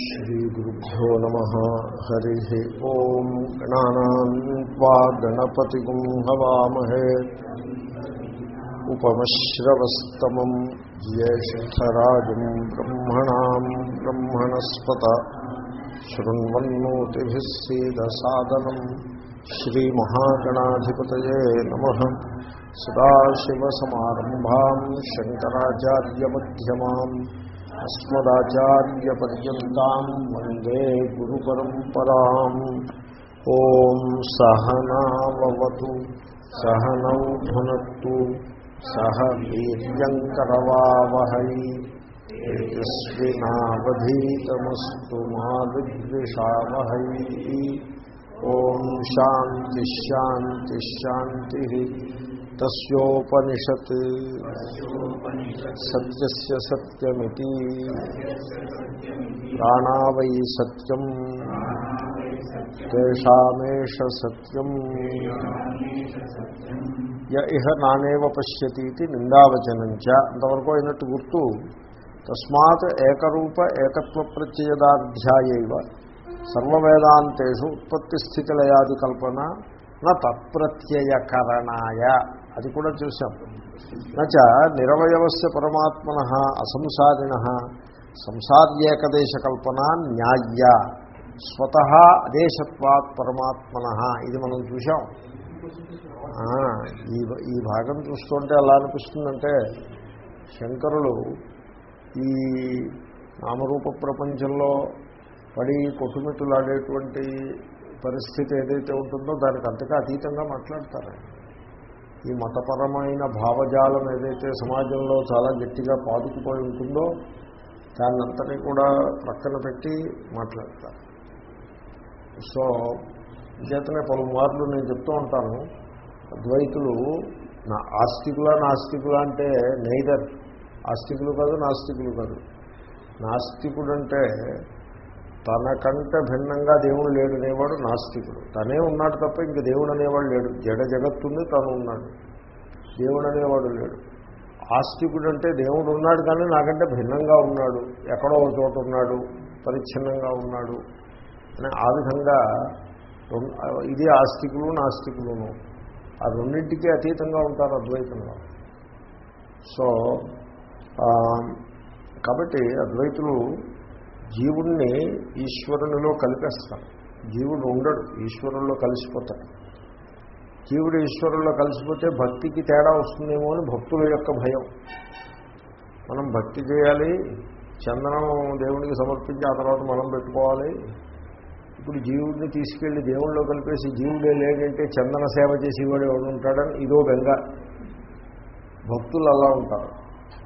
श्रीगुरुभ्यो नमः हरिः ॐ गणानान्त्वा गणपतिगुं हवामहे उपमश्रवस्तमम् ज्येष्ठराजम् ब्रह्मणाम् ब्रह्मणस्पत शृण्वन्नोतिभिः सीदसादनम् श्रीमहागणाधिपतये नमः सदाशिवसमारम्भाम् शङ्कराचार्यमध्यमाम् अस्मदाचार्यपर्यन्ताम् वन्दे गुरुपरम्पराम् ॐ सहनावतु सहनौ भुनक्तु सह वीर्यङ्करवावहै तेजस्विनावधीतमस्तु मा विद्विषावहै ॐ शान्तिश्शान्तिश्शान्तिः తస్ోపనిషత్ సత్య సత్యమితి ప్రాణావై సత్యం తేషామేష సత్యం య ఇహ నానేవ పశ్యతి ఇది నిందావచనంచ అంతవరకు అయినట్టు గుర్తు తస్మాత్ ఏకరూప ఏకత్వ ప్రత్యయదాధ్యాయవ సర్వవేదాంతేషు ఉత్పత్తి స్థితిలయాది కల్పన నా తత్ప్రత్యయకరణాయ। అది కూడా చూసాం నచ నిరవయవస్య పరమాత్మన అసంసారిణ సంసార్యేకదేశ కల్పన న్యాయ స్వత అదేశత్వాత్ పరమాత్మన ఇది మనం చూసాం ఈ ఈ భాగం చూస్తుంటే ఎలా అనిపిస్తుందంటే శంకరులు ఈ నామరూప ప్రపంచంలో పడి కొట్టుమిట్టులాడేటువంటి పరిస్థితి ఏదైతే ఉంటుందో దానికి అంతగా అతీతంగా మాట్లాడతారు ఈ మతపరమైన భావజాలం ఏదైతే సమాజంలో చాలా గట్టిగా పాదుకుపోయి ఉంటుందో దాన్నంతని కూడా ప్రక్కన పెట్టి మాట్లాడతారు. సో చేతనే పలుమార్లు నేను చెప్తూ ఉంటాను. అద్వైతులు నా ఆస్తికులా నాస్తికులా అంటే నైదర్ ఆస్తికులు కాదు నాస్తికులు కాదు. నాస్తికుడు అంటే తనకంటే భిన్నంగా దేవుడు లేడు అనేవాడు నాస్తికుడు. తనే ఉన్నాడు తప్ప ఇంక దేవుడు అనేవాడు లేడు. జడ జగత్తుంది తను ఉన్నాడు. దేవుడు అనేవాడు లేడు. ఆస్తికుడు అంటే దేవుడు ఉన్నాడు కానీ నాకంటే భిన్నంగా ఉన్నాడు. ఎక్కడో ఒక చోట ఉన్నాడు. పరిచ్ఛిన్నంగా ఉన్నాడు. అని ఆ విధంగా ఇది ఆస్తికులు నాస్తికులును. ఆ రెండింటికి అతీతంగా ఉంటారు అద్వైతంలో. సో కాబట్టి అద్వైతులు జీవుణ్ణి ఈశ్వరునిలో కలిపేస్తారు. జీవుడు ఉండడు ఈశ్వరుల్లో కలిసిపోతాడు. జీవుడు ఈశ్వరుల్లో కలిసిపోతే భక్తికి తేడా వస్తుందేమో అని భక్తుల యొక్క భయం. మనం భక్తి చేయాలి చందనం దేవుడికి సమర్పించి ఆ తర్వాత మనం పెట్టుకోవాలి. ఇప్పుడు జీవుడిని తీసుకెళ్ళి దేవుళ్ళలో కలిపేసి జీవుడే లేదంటే చందన సేవ చేసేవాడు ఎవడు ఉంటాడని ఇదో బెంగ భక్తులు అలా ఉంటారు.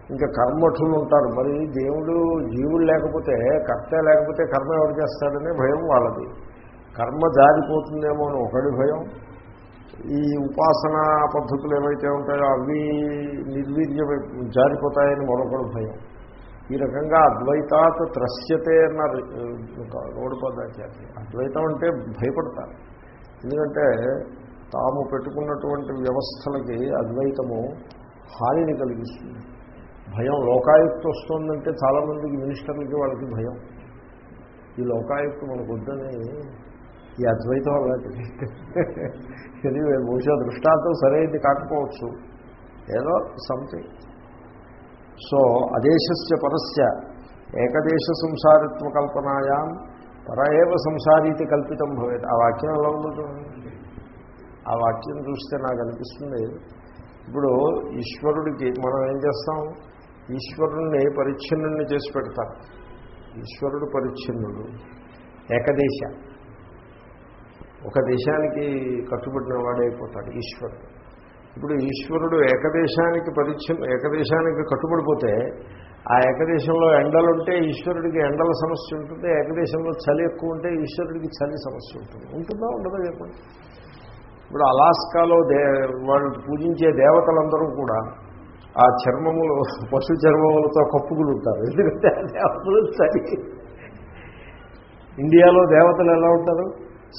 ఇంకా కర్మఠులు ఉంటారు. మరి దేవుడు జీవుడు లేకపోతే కర్త లేకపోతే కర్మ ఎవరు చేస్తాడనే భయం వాళ్ళది. కర్మ జారిపోతుందేమో అని ఒకటి భయం. ఈ ఉపాసనా పద్ధతులు ఏవైతే ఉంటాయో అవి నిర్వీర్య జారిపోతాయని మరొకటి భయం. ఈ రకంగా అద్వైతాత్ త్రస్యతే అన్నారు గౌడపదాచార్య అద్వైతం అంటే భయపడతారు. ఎందుకంటే తాము పెట్టుకున్నటువంటి వ్యవస్థలకి అద్వైతము హానిని కలిగిస్తుంది. భయం లోకాయుక్త వస్తుందంటే చాలామందికి మినిస్టర్లకి వాళ్ళకి భయం. ఈ లోకాయుక్త మనకు వద్దని ఈ అద్వైతం అలాంటిది ఎనివే బహుశా దృష్టాంతం సరైనది కాకపోవచ్చు. ఏదో సంథింగ్ సో అదేశస్య పరస్య ఏకదేశ సంసారిత్వ కల్పనాయాం ఏవ సంసారీతి కల్పితం భవేది ఆ వాక్యం ఎలా ఉందో ఆ వాక్యం చూస్తే నాకు అనిపిస్తుంది. ఇప్పుడు ఈశ్వరుడికి మనం ఏం చేస్తాం? ఈశ్వరుణ్ణి పరిచ్ఛిన్నుణ్ణి చేసి పెడతారు. ఈశ్వరుడు పరిచ్ఛిన్నుడు ఏకదేశ. ఒక దేశానికి కట్టుబడిన వాడైపోతాడు ఈశ్వరుడు. ఇప్పుడు ఈశ్వరుడు ఏకదేశానికి పరిచ్ఛిన్న ఏకదేశానికి కట్టుబడిపోతే ఆ ఏకదేశంలో ఎండలుంటే ఈశ్వరుడికి ఎండల సమస్య ఉంటుంది ఏకదేశంలో చలి ఎక్కువ ఉంటే ఈశ్వరుడికి చలి సమస్య ఉంటుంది. ఉంటుందా ఉండదా చెప్పండి? ఇప్పుడు అలాస్కాలో దే వాళ్ళు పూజించే దేవతలందరూ కూడా ఆ చర్మములు పశు చర్మములతో కప్పుకులు ఉంటారు. ఎందుకంటే ఆ దేవతలు సరి. ఇండియాలో దేవతలు ఎలా ఉంటారు?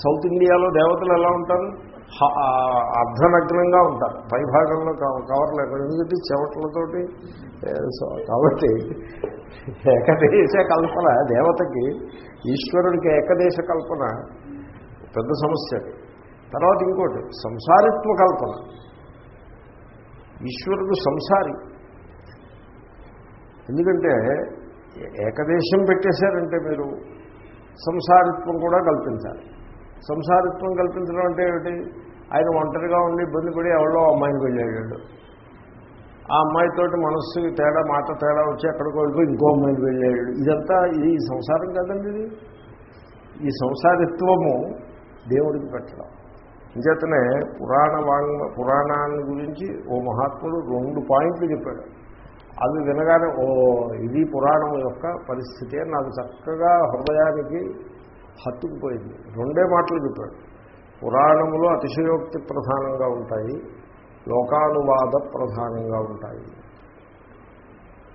సౌత్ ఇండియాలో దేవతలు ఎలా ఉంటారు? అర్ధనగ్నంగా ఉంటారు. పై భాగంలో ఎందుకంటే చెవట్లతోటి సో కాబట్టి ఏకదేశ కల్పన దేవతకి ఈశ్వరుడికి ఏకదేశ కల్పన పెద్ద సమస్య తర్వాత ఇంకోటి సంసారిత్వ కల్పన. ఈశ్వరుడు సంసారి. ఎందుకంటే ఏకదేశం పెట్టేశారంటే మీరు సంసారిత్వం కూడా కల్పించాలి. సంసారిత్వం కల్పించడం అంటే ఏమిటి? ఆయన ఒంటరిగా ఉండి ఇబ్బంది పడి ఎవరో అమ్మాయిని వెళ్ళాడు. ఆ అమ్మాయితోటి మనస్సుకి తేడా మాట తేడా వచ్చి ఎక్కడికో వెళ్ళిపోయి ఇంకో అమ్మాయిని వెళ్ళాడు. ఇదంతా ఇది సంసారం కదండి ఇది. ఈ సంసారిత్వము దేవుడికి పెట్టడం. అంచేతనే పురాణ వాంగ్ పురాణాన్ని గురించి ఓ మహాత్ముడు రెండు పాయింట్లు చెప్పాడు. అవి వినగానే ఓ ఇది పురాణం యొక్క పరిస్థితి అని నాకు చక్కగా హృదయానికి హత్తుకుపోయింది. రెండే మాటలు చెప్పాడు. పురాణములు అతిశయోక్తి ప్రధానంగా ఉంటాయి లోకానువాద ప్రధానంగా ఉంటాయి.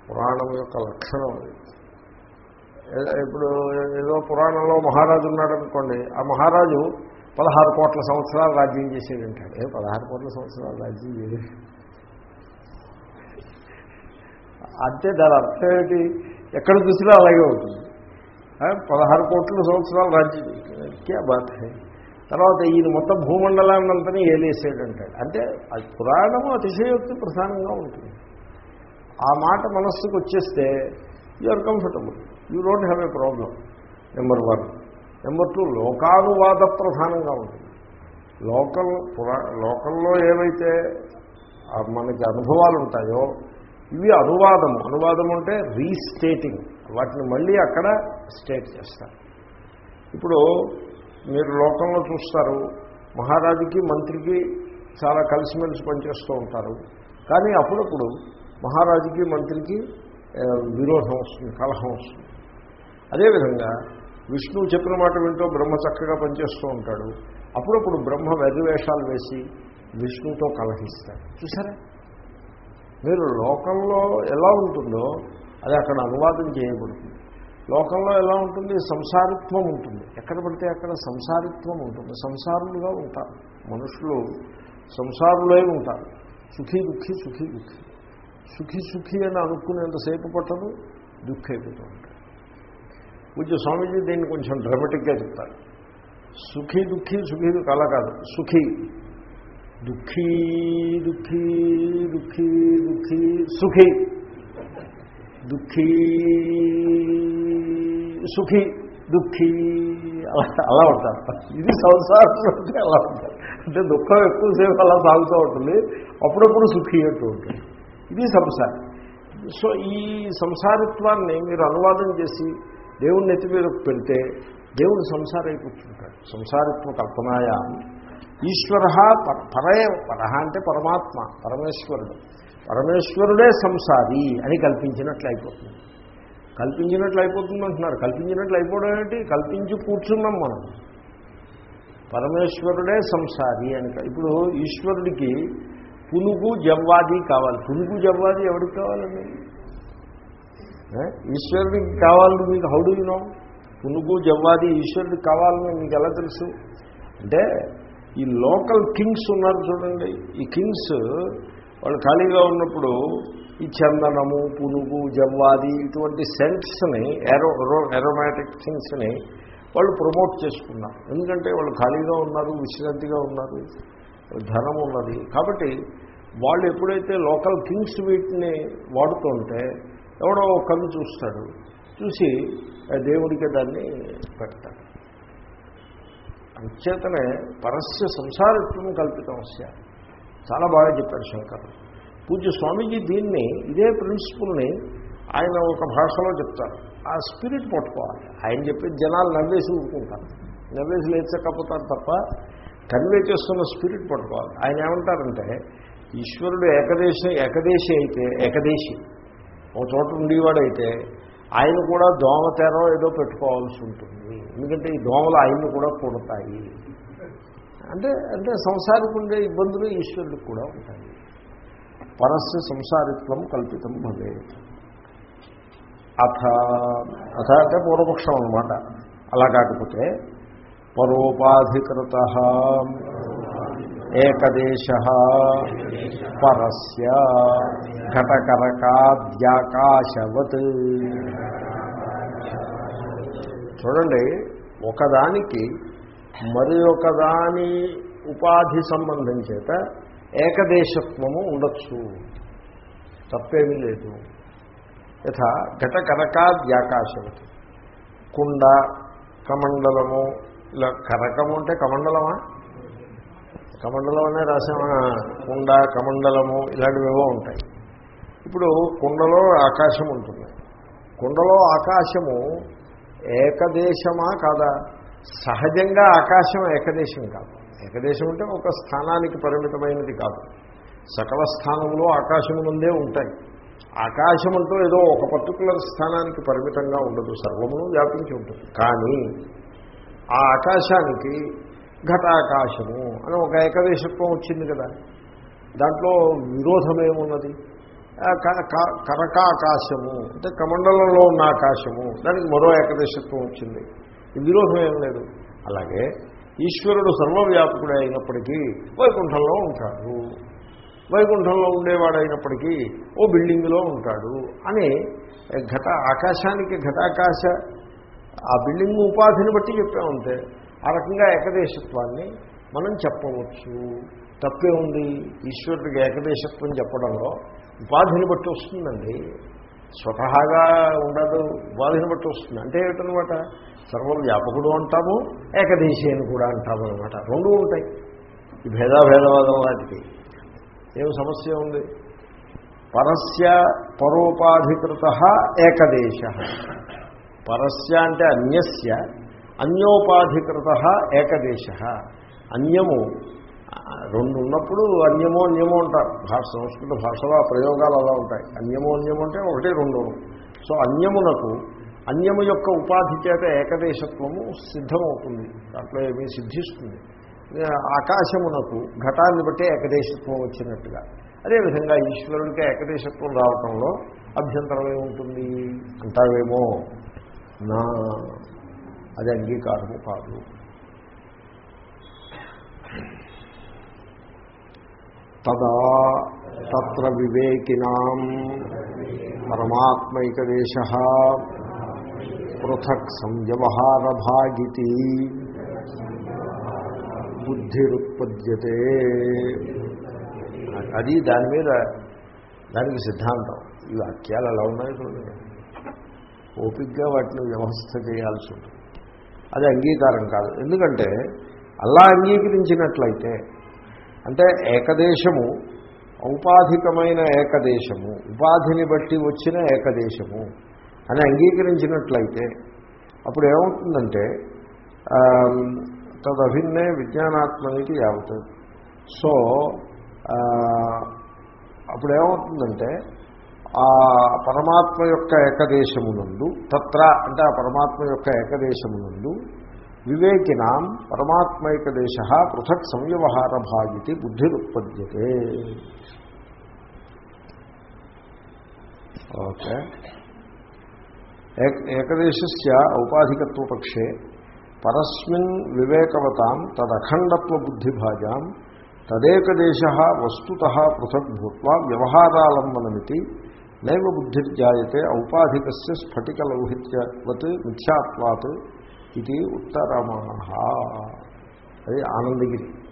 పురాణం యొక్క లక్షణం అది. ఇప్పుడు ఏదో పురాణంలో మహారాజు ఉన్నాడు అనుకోండి ఆ మహారాజు పదహారు కోట్ల సంవత్సరాలు రాజ్యం చేసేదంటాడు ఏ పదహారు కోట్ల సంవత్సరాలు రాజ్యం చేయలేదు అంటే దాని అర్థం ఏమిటి? ఎక్కడ చూసినా అలాగే ఉంటుంది. పదహారు కోట్ల సంవత్సరాలు రాజ్యం క్యా బాధ. తర్వాత ఈయన మొత్తం భూమండలాన్ని అంతా ఏలేసాడంటాడు. అంటే అది పురాణము అతిశయోక్తి ప్రధానంగా ఉంటుంది. ఆ మాట మనస్సుకు వచ్చేస్తే you are comfortable you don't have a problem number one number two లోకానువాద ప్రధానంగా ఉంటుంది లోకల్ పురా లోకల్లో ఏవైతే మనకి అనుభవాలు ఉంటాయో ఇవి అనువాదము. అనువాదం అంటే రీస్టేటింగ్. వాటిని మళ్ళీ అక్కడ స్టేట్ చేస్తారు. ఇప్పుడు మీరు లోకంలో చూస్తారు మహారాజుకి మంత్రికి చాలా కలిసిమెలిసి పనిచేస్తూ ఉంటారు. కానీ అప్పుడప్పుడు మహారాజుకి మంత్రికి విరోధం వస్తుంది కలహం వస్తుంది. అదేవిధంగా విష్ణువు చెప్పిన మాట వింటూ బ్రహ్మ చక్కగా పనిచేస్తూ ఉంటాడు. అప్పుడప్పుడు బ్రహ్మ వెర్రివేషాలు వేసి విష్ణువుతో కలహిస్తాడు. చూసారా మీరు లోకంలో ఎలా ఉంటుందో అది అక్కడ అనువాదం చేయబడుతుంది. లోకంలో ఎలా ఉంటుంది? సంసారిత్వం ఉంటుంది. ఎక్కడ పడితే అక్కడ సంసారిత్వం ఉంటుంది. సంసారులుగా ఉంటారు. మనుషులు సంసారులే ఉంటారు. సుఖీ దుఃఖి సుఖీ దుఃఖి. సుఖీ సుఖీ అని అనుకునేంతసేపు పట్టదు దుఃఖైపోతూ ఉంటారు. పూజ స్వామీజీ దీన్ని కొంచెం డ్రమటిక్గా చెప్తారు. సుఖీ దుఃఖీ సుఖీ దుఃఖి అలా కాదు. సుఖీ దుఃఖీ దుఃఖీ దుఃఖీ దుఃఖీ సుఖీ దుఃఖీ సుఖీ దుఃఖీ అలా అలా ఉంటారు. ఇది సంసారంలో ఉంటే అలా ఉంటారు. అంటే దుఃఖం ఎక్కువసేపు అలా సాగుతూ ఉంటుంది. అప్పుడప్పుడు సుఖీ అంటూ ఉంటుంది ఇది సంసారం. సో ఈ సంసారిత్వాన్ని మీరు అనువాదం చేసి దేవుడిని నెత్తి మీద పెడితే దేవుడు సంసారై కూర్చుంటాడు. సంసారత్వ కల్పనాయా. ఈశ్వర పరే పర అంటే పరమాత్మ పరమేశ్వరుడు. పరమేశ్వరుడే సంసారి అని కల్పించినట్లు అయిపోతుంది. కల్పించినట్లు అయిపోతుంది అంటున్నారు. కల్పించినట్లు అయిపోవడం ఏంటి? కల్పించి కూర్చున్నాం మనం. పరమేశ్వరుడే సంసారి అని ఇప్పుడు ఈశ్వరుడికి పునుగు జవ్వాది కావాలి. పునుగు జవ్వాది ఎవరికి కావాలండి? ఈశ్వరుడికి కావాలని మీకు హౌడు పునుగు జవ్వాది ఈశ్వరుడికి కావాలని మీకు ఎలా తెలుసు? అంటే ఈ లోకల్ కింగ్స్ ఉన్నారు చూడండి. ఈ కింగ్స్ వాళ్ళు ఖాళీగా ఉన్నప్పుడు ఈ చందనము పునుగు జవ్వాది ఇటువంటి సెంట్స్ని ఎరో ఎరోమాటిక్ థింగ్స్ని వాళ్ళు ప్రమోట్ చేసుకున్నారు. ఎందుకంటే వాళ్ళు ఖాళీగా ఉన్నారు విశ్రాంతిగా ఉన్నారు ధనం ఉన్నది. కాబట్టి వాళ్ళు ఎప్పుడైతే లోకల్ కింగ్స్ వీటిని వాడుతుంటే ఎవడో ఒక చూస్తాడు. చూసి ఆ దేవుడికి దాన్ని పెడతాడు. అంచేతనే పరస్య సంసారిత్వం కల్పితమస్య చాలా బాగా చెప్పాడు శంకరుడు పూజ్య స్వామీజీ దీన్ని ఇదే ప్రిన్సిపుల్ని ఆయన ఒక భాషలో చెప్తారు. ఆ స్పిరిట్ పట్టుకోవాలి. ఆయన చెప్పి జనాలు నవ్వేసి ఊరుకుంటారు. నవ్వేసి లేచకపోతారు తప్ప కన్వే చేస్తున్న స్పిరిట్ పట్టుకోవాలి. ఆయన ఏమంటారంటే ఈశ్వరుడు ఏకదేశం ఏకదేశి అయితే ఏకదేశి. ఒక చోట ఉండేవాడైతే ఆయన కూడా దోమ తెర ఏదో పెట్టుకోవాల్సి ఉంటుంది. ఎందుకంటే ఈ దోమలు ఆయన్ని కూడా కొడతాయి. అంటే అంటే సంసారికి ఉండే ఇబ్బందులు ఈశ్వరుడికి కూడా ఉంటాయి. పరస్య సంసారిత్వం కల్పితం భవే అథ అథ అంటే పూర్వపక్షం అనమాట అలా కాకపోతే పరోపాధికృత. ఏకదేశ పరస్య ఘటకరకాద్యాకాశవత్. చూడండి ఒకదానికి మరి ఒకదాని ఉపాధి సంబంధం చేత ఏకదేశత్వము ఉండొచ్చు. తప్పేమీ లేదు. యథా ఘటకరకాద్యాకాశవత్. కుండ కమండలము ఇలా కరకము అంటే కమండలమా? కమండలం అనే రాసామా? కుండ కమండలము ఇలాంటివేవో ఉంటాయి. ఇప్పుడు కుండలో ఆకాశం ఉంటుంది. కుండలో ఆకాశము ఏకదేశమా కాదా? సహజంగా ఆకాశం ఏకదేశం కాదు. ఏకదేశం అంటే ఒక స్థానానికి పరిమితమైనది కాదు. సకల స్థానంలో ఆకాశము ముందే ఉంటాయి. ఆకాశం అంటూ ఏదో ఒక పర్టికులర్ స్థానానికి పరిమితంగా ఉండదు. సర్వమును వ్యాపించి ఉంటుంది. కానీ ఆ ఆకాశానికి ఘటాకాశము అని ఒక ఏకదేశత్వం వచ్చింది కదా. దాంట్లో విరోధమేమున్నది క- క- కరకాకాశము అంటే కమండలంలో ఉన్న ఆకాశము దానికి మరో ఏకదేశత్వం వచ్చింది. విరోధం ఏం లేదు. అలాగే ఈశ్వరుడు సర్వవ్యాపకుడే అయినప్పటికీ వైకుంఠంలో ఉంటాడు. వైకుంఠంలో ఉండేవాడైనప్పటికీ ఓ బిల్డింగ్లో ఉంటాడు అని ఘట ఆకాశానికి ఘటాకాశ ఆ బిల్డింగ్ ఉపాధిని బట్టి చెప్పామంతే. ఆ రకంగా ఏకదేశత్వాన్ని మనం చెప్పవచ్చు. తప్పే ఉంది. ఈశ్వరుడికి ఏకదేశత్వం చెప్పడంలో ఉపాధిని బట్టి వస్తుందండి. స్వతహాగా ఉండదు. ఉపాధిని బట్టి వస్తుంది. అంటే ఏమిటనమాట? సర్వవ్యాపకుడు అంటాము ఏకదేశి అని కూడా అంటాము అనమాట. రెండు ఉంటాయి. ఈ భేదాభేదవాదం వాటికి. ఏం సమస్య ఉంది? పరస్య పరోపాధికృత ఏకదేశ. పరస్య అంటే అన్యస్య అన్యోపాధికృత ఏకదేశ. అన్యము రెండు ఉన్నప్పుడు అన్యమో అన్యమో అంటారు. భాష సంస్కృత భాషలో ఆ ప్రయోగాలు అలా ఉంటాయి. అన్యమో అన్యమో అంటే ఒకటి రెండు. సో అన్యమునకు అన్యము యొక్క ఉపాధి చేత ఏకదేశత్వము సిద్ధమవుతుంది. దాంట్లో ఏమీ సిద్ధిస్తుంది. ఆకాశమునకు ఘటాన్ని బట్టి ఏకదేశత్వం వచ్చినట్టుగా. అదేవిధంగా ఈశ్వరుడికి ఏకదేశత్వం రావటంలో అభ్యంతరం ఏముంటుంది? అంటావేమో నా అది అంగీకారము కాదు. తదా తత్ర వివేకినాం పరమాత్మైకదేశ పృథక్ సంవ్యవహారభాగితి బుద్ధిరుత్పద్యతే. అది దాని మీద దానికి సిద్ధాంతం. ఈ వాక్యాలు ఎలా ఉన్నాయో చూడండి. ఓపిక్గా వాటిని వ్యవస్థ చేయాల్సి ఉంటుంది. అది అంగీకారం కాదు. ఎందుకంటే అలా అంగీకరించినట్లయితే అంటే ఏకదేశము ఔపాధికమైన ఏకదేశము ఉపాధిని బట్టి వచ్చిన ఏకదేశము అని అంగీకరించినట్లయితే అప్పుడు ఏమవుతుందంటే తదభిన్నే విజ్ఞానాత్మనికి యావత్. సో అప్పుడు ఏమవుతుందంటే ఆ పరమాత్మ యొక్క ఏకదేశమునందు తత్ర అంటే ఆ పరమాత్మ యొక్క ఏకదేశమునందు వివేకినాం పరమాత్మైకదేశ పృథక్ సంవ్యవహార భాగితి బుద్ధిరుత్పద్యతే. ఓకే. ఏక- ఏకదేశస్య ఔపాధికత్వపక్షే పరస్మిన్ వివేకవతాం తదఖండత్వ బుద్ధిభాజాం తదేకదేశ వస్తుత పృథక్ భూత్వా వ్యవహారాలంబనమితి నైవ బుద్ధిర్జాయతే ఔపాధికస్య స్ఫటికలౌహిత్యవత్ మిథ్యాత్వాత్ ఇది ఉత్తరమాహ. అది ఆనందగిరి.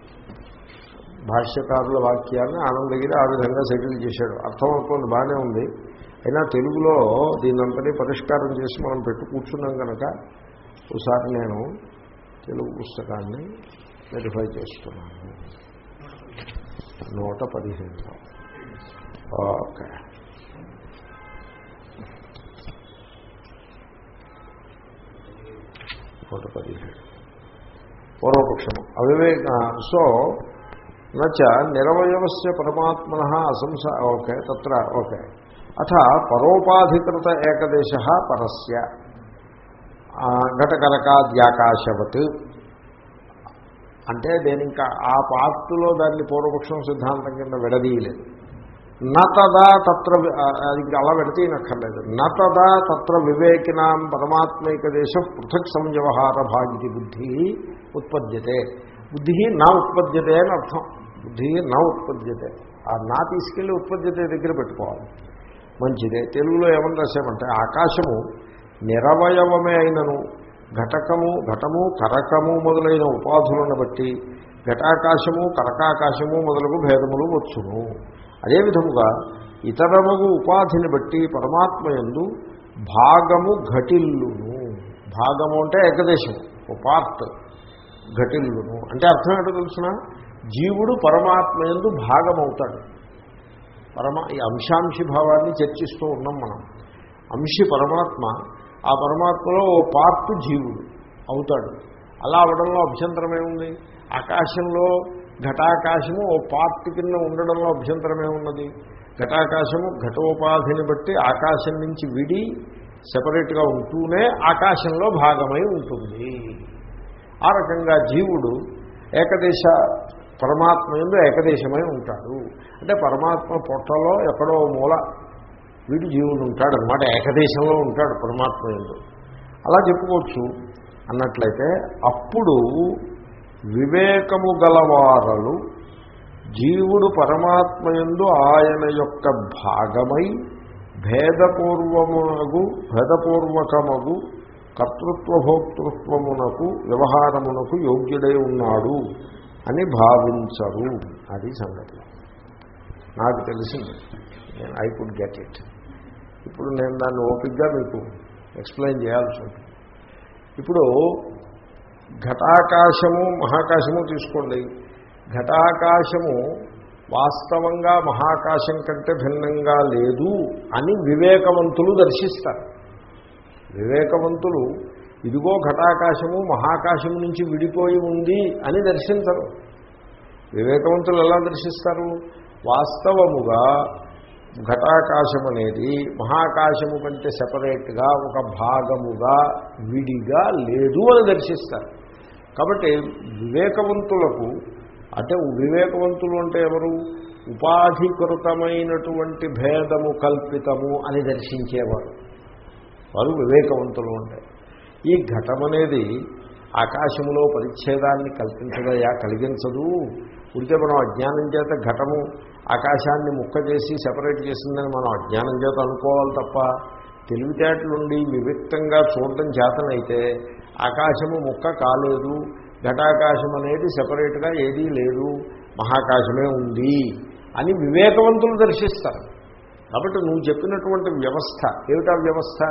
భాష్యకారుల వాక్యాన్ని ఆనందగిరి ఆ విధంగా సెటిల్ చేశాడు. అర్థమవుతుంది బాగానే ఉంది. అయినా తెలుగులో దీనంతటి పరిష్కారం చేసి మనం పెట్టు కూర్చున్నాం కనుక ఒకసారి నేను తెలుగు పుస్తకాన్ని వెరిఫై చేస్తున్నాను. నూట పదిహేను ఓకే. నూట పదిహేడు. పూర్వపక్షము. అవివేక. సో నచ నిరవయవస్య పరమాత్మన అసంస ఓకే తత్ర ఓకే. అథ పరోపాధికృత ఏకదేశ పరస్య. ఘటకరకాద్యాకాశవత్. అంటే నేను ఇంకా ఆ పార్టులో దాన్ని పూర్వపక్షం సిద్ధాంతం కింద విడదీయలేదు. నతదా తత్ర అది అలా విడతీయనక్కర్లేదు నతదా తత్ర వివేకినాం పరమాత్మైక దేశ పృథక్ సంవ్యవహార భాగితి బుద్ధి ఉత్పద్యతే. బుద్ధి నా ఉత్పద్యతే అని అర్థం. బుద్ధి నా ఉత్పద్యతే. ఆ నా తీసుకెళ్ళి ఉత్పద్యతే దగ్గర పెట్టుకోవాలి. మంచిదే. తెలుగులో ఏమని రాసామంటే ఆకాశము నిరవయవమే అయినను. ఘటకము ఘటము కరకము మొదలైన ఉపాధులను బట్టి ఘటాకాశము కరకాకాశము మొదలగు భేదములు వచ్చును. అదేవిధముగా ఇతరముగు ఉపాధిని బట్టి పరమాత్మ యందు భాగము ఘటిల్లును. భాగము అంటే ఏకదేశం ఓ పార్ట్ ఘటిల్లును. అంటే అర్థం ఏంటో తెలుసిన? జీవుడు పరమాత్మ యందు భాగమవుతాడు. పరమ ఈ అంశాంశి భావాన్ని చర్చిస్తూ ఉన్నాం మనం. అంశి పరమాత్మ ఆ పరమాత్మలో ఓ పార్ట్ జీవుడు అవుతాడు. అలా అవడంలో అభ్యంతరం ఏముంది ఆకాశంలో ఘటాకాశము ఓ పార్ట్ కింద ఉండడంలో అభ్యంతరమే ఉన్నది. ఘటాకాశము ఘటోపాధిని బట్టి ఆకాశం నుంచి విడి సెపరేట్గా ఉంటూనే ఆకాశంలో భాగమై ఉంటుంది. ఆ రకంగా జీవుడు ఏకదేశ పరమాత్మ ఎందు ఏకదేశమై ఉంటాడు. అంటే పరమాత్మ పొట్టలో ఎక్కడో మూల వీడు జీవుడు ఉంటాడు అనమాట ఏకదేశంలో ఉంటాడు పరమాత్మ ఎందు. అలా చెప్పుకోవచ్చు. అన్నట్లయితే అప్పుడు వివేకము గలవారలు జీవుడు పరమాత్మయందు ఆయన యొక్క భాగమై భేదపూర్వమునగు భేదపూర్వకమగు కర్తృత్వభోక్తృత్వమునకు వ్యవహారమునకు యోగ్యుడై ఉన్నాడు అని భావించరు. అది సంగతి. నాకు తెలిసింది. నేను ఐ కుడ్ గెట్ ఇట్ ఇప్పుడు నేను దాన్ని ఓపిక్గా మీకు ఎక్స్ప్లెయిన్ చేయాల్సి ఉంటుంది. ఇప్పుడు ఘటాకాశము మహాకాశము తీసుకోండి. ఘటాకాశము వాస్తవంగా మహాకాశం కంటే భిన్నంగా లేదు అని వివేకవంతులు దర్శిస్తారు. వివేకవంతులు ఇదిగో ఘటాకాశము మహాకాశము నుంచి విడిపోయి ఉంది అని దర్శించరు. వివేకవంతులు ఎలా దర్శిస్తారు? వాస్తవముగా ఘటాకాశం అనేది మహాకాశము కంటే సెపరేట్గా ఒక భాగముగా విడిగా లేదు అని దర్శిస్తారు. కాబట్టి వివేకవంతులకు అంటే వివేకవంతులు అంటే ఎవరు? ఉపాధికృతమైనటువంటి భేదము కల్పితము అని దర్శించేవారు. వారు వివేకవంతులు అంటే. ఈ ఘటం అనేది ఆకాశములో పరిచ్ఛేదాన్ని కల్పించదయా కలిగించదు. ఉంటే మనం అజ్ఞానం చేత ఘటము ఆకాశాన్ని ముక్క చేసి సెపరేట్ చేసిందని మనం అజ్ఞానం చేత అనుకోవాలి తప్ప తెలివితేటలుండి వివిక్తంగా చూడటం చేతనైతే ఆకాశము ముక్క కాలేదు ఘటాకాశం అనేది సెపరేట్గా ఏదీ లేదు మహాకాశమే ఉంది అని వివేకవంతులు దర్శిస్తారు. కాబట్టి నువ్వు చెప్పినటువంటి వ్యవస్థ ఏమిటా వ్యవస్థ?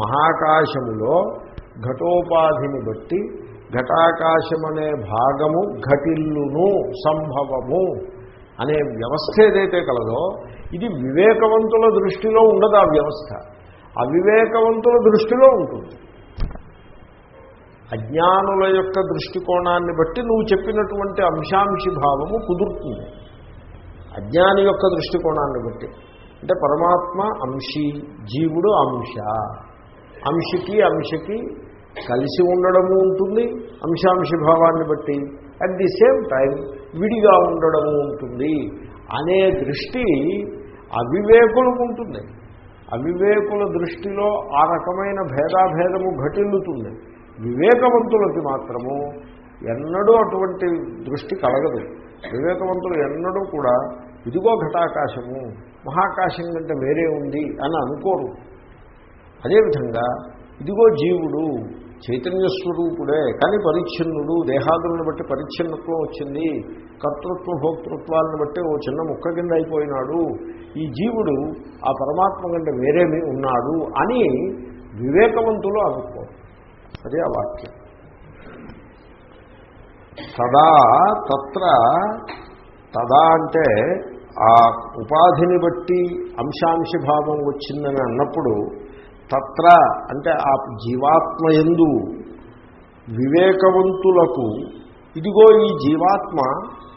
మహాకాశములో ఘటోపాధిని బట్టి ఘటాకాశమనే భాగము ఘటిల్లును సంభవము అనే వ్యవస్థ ఏదైతే కలదో ఇది వివేకవంతుల దృష్టిలో ఉండదు ఆ వ్యవస్థ. అవివేకవంతుల దృష్టిలో ఉంటుంది. అజ్ఞానుల యొక్క దృష్టికోణాన్ని బట్టి నువ్వు చెప్పినటువంటి అంశాంశి భావము కుదురుతుంది. అజ్ఞాని యొక్క దృష్టికోణాన్ని బట్టి. అంటే పరమాత్మ అంశి జీవుడు అంశ. అంశకి అంశకి కలిసి ఉండడము ఉంటుంది అంశాంశ భావాన్ని బట్టి. అట్ ది సేమ్ టైం విడిగా ఉండడము ఉంటుంది. అనే దృష్టి అవివేకులకు ఉంటుంది. అవివేకుల దృష్టిలో ఆ రకమైన భేదాభేదము ఘటిల్లుతుంది. వివేకవంతులకి మాత్రము ఎన్నడూ అటువంటి దృష్టి కలగదు. వివేకవంతులు ఎన్నడూ కూడా ఇదిగో ఘటాకాశము మహాకాశం కంటే వేరే ఉంది అని అనుకోరు. అదేవిధంగా ఇదిగో జీవుడు చైతన్య స్వరూపుడే కానీ పరిచ్ఛిన్నుడు దేహాదులను బట్టి పరిచ్ఛిన్నత్వం వచ్చింది. కర్తృత్వ భోక్తృత్వాలను బట్టి ఓ చిన్న ముక్క కింద అయిపోయినాడు. ఈ జీవుడు ఆ పరమాత్మ కంటే వేరేమి ఉన్నాడు అని వివేకవంతులు అనుకో అదే ఆ వాక్యం. తదా తత్ర తదా అంటే ఆ ఉపాధిని బట్టి అంశాంశ భావం వచ్చిందని అన్నప్పుడు తత్ర అంటే ఆ జీవాత్మ ఎందు వివేకవంతులకు ఇదిగో ఈ జీవాత్మ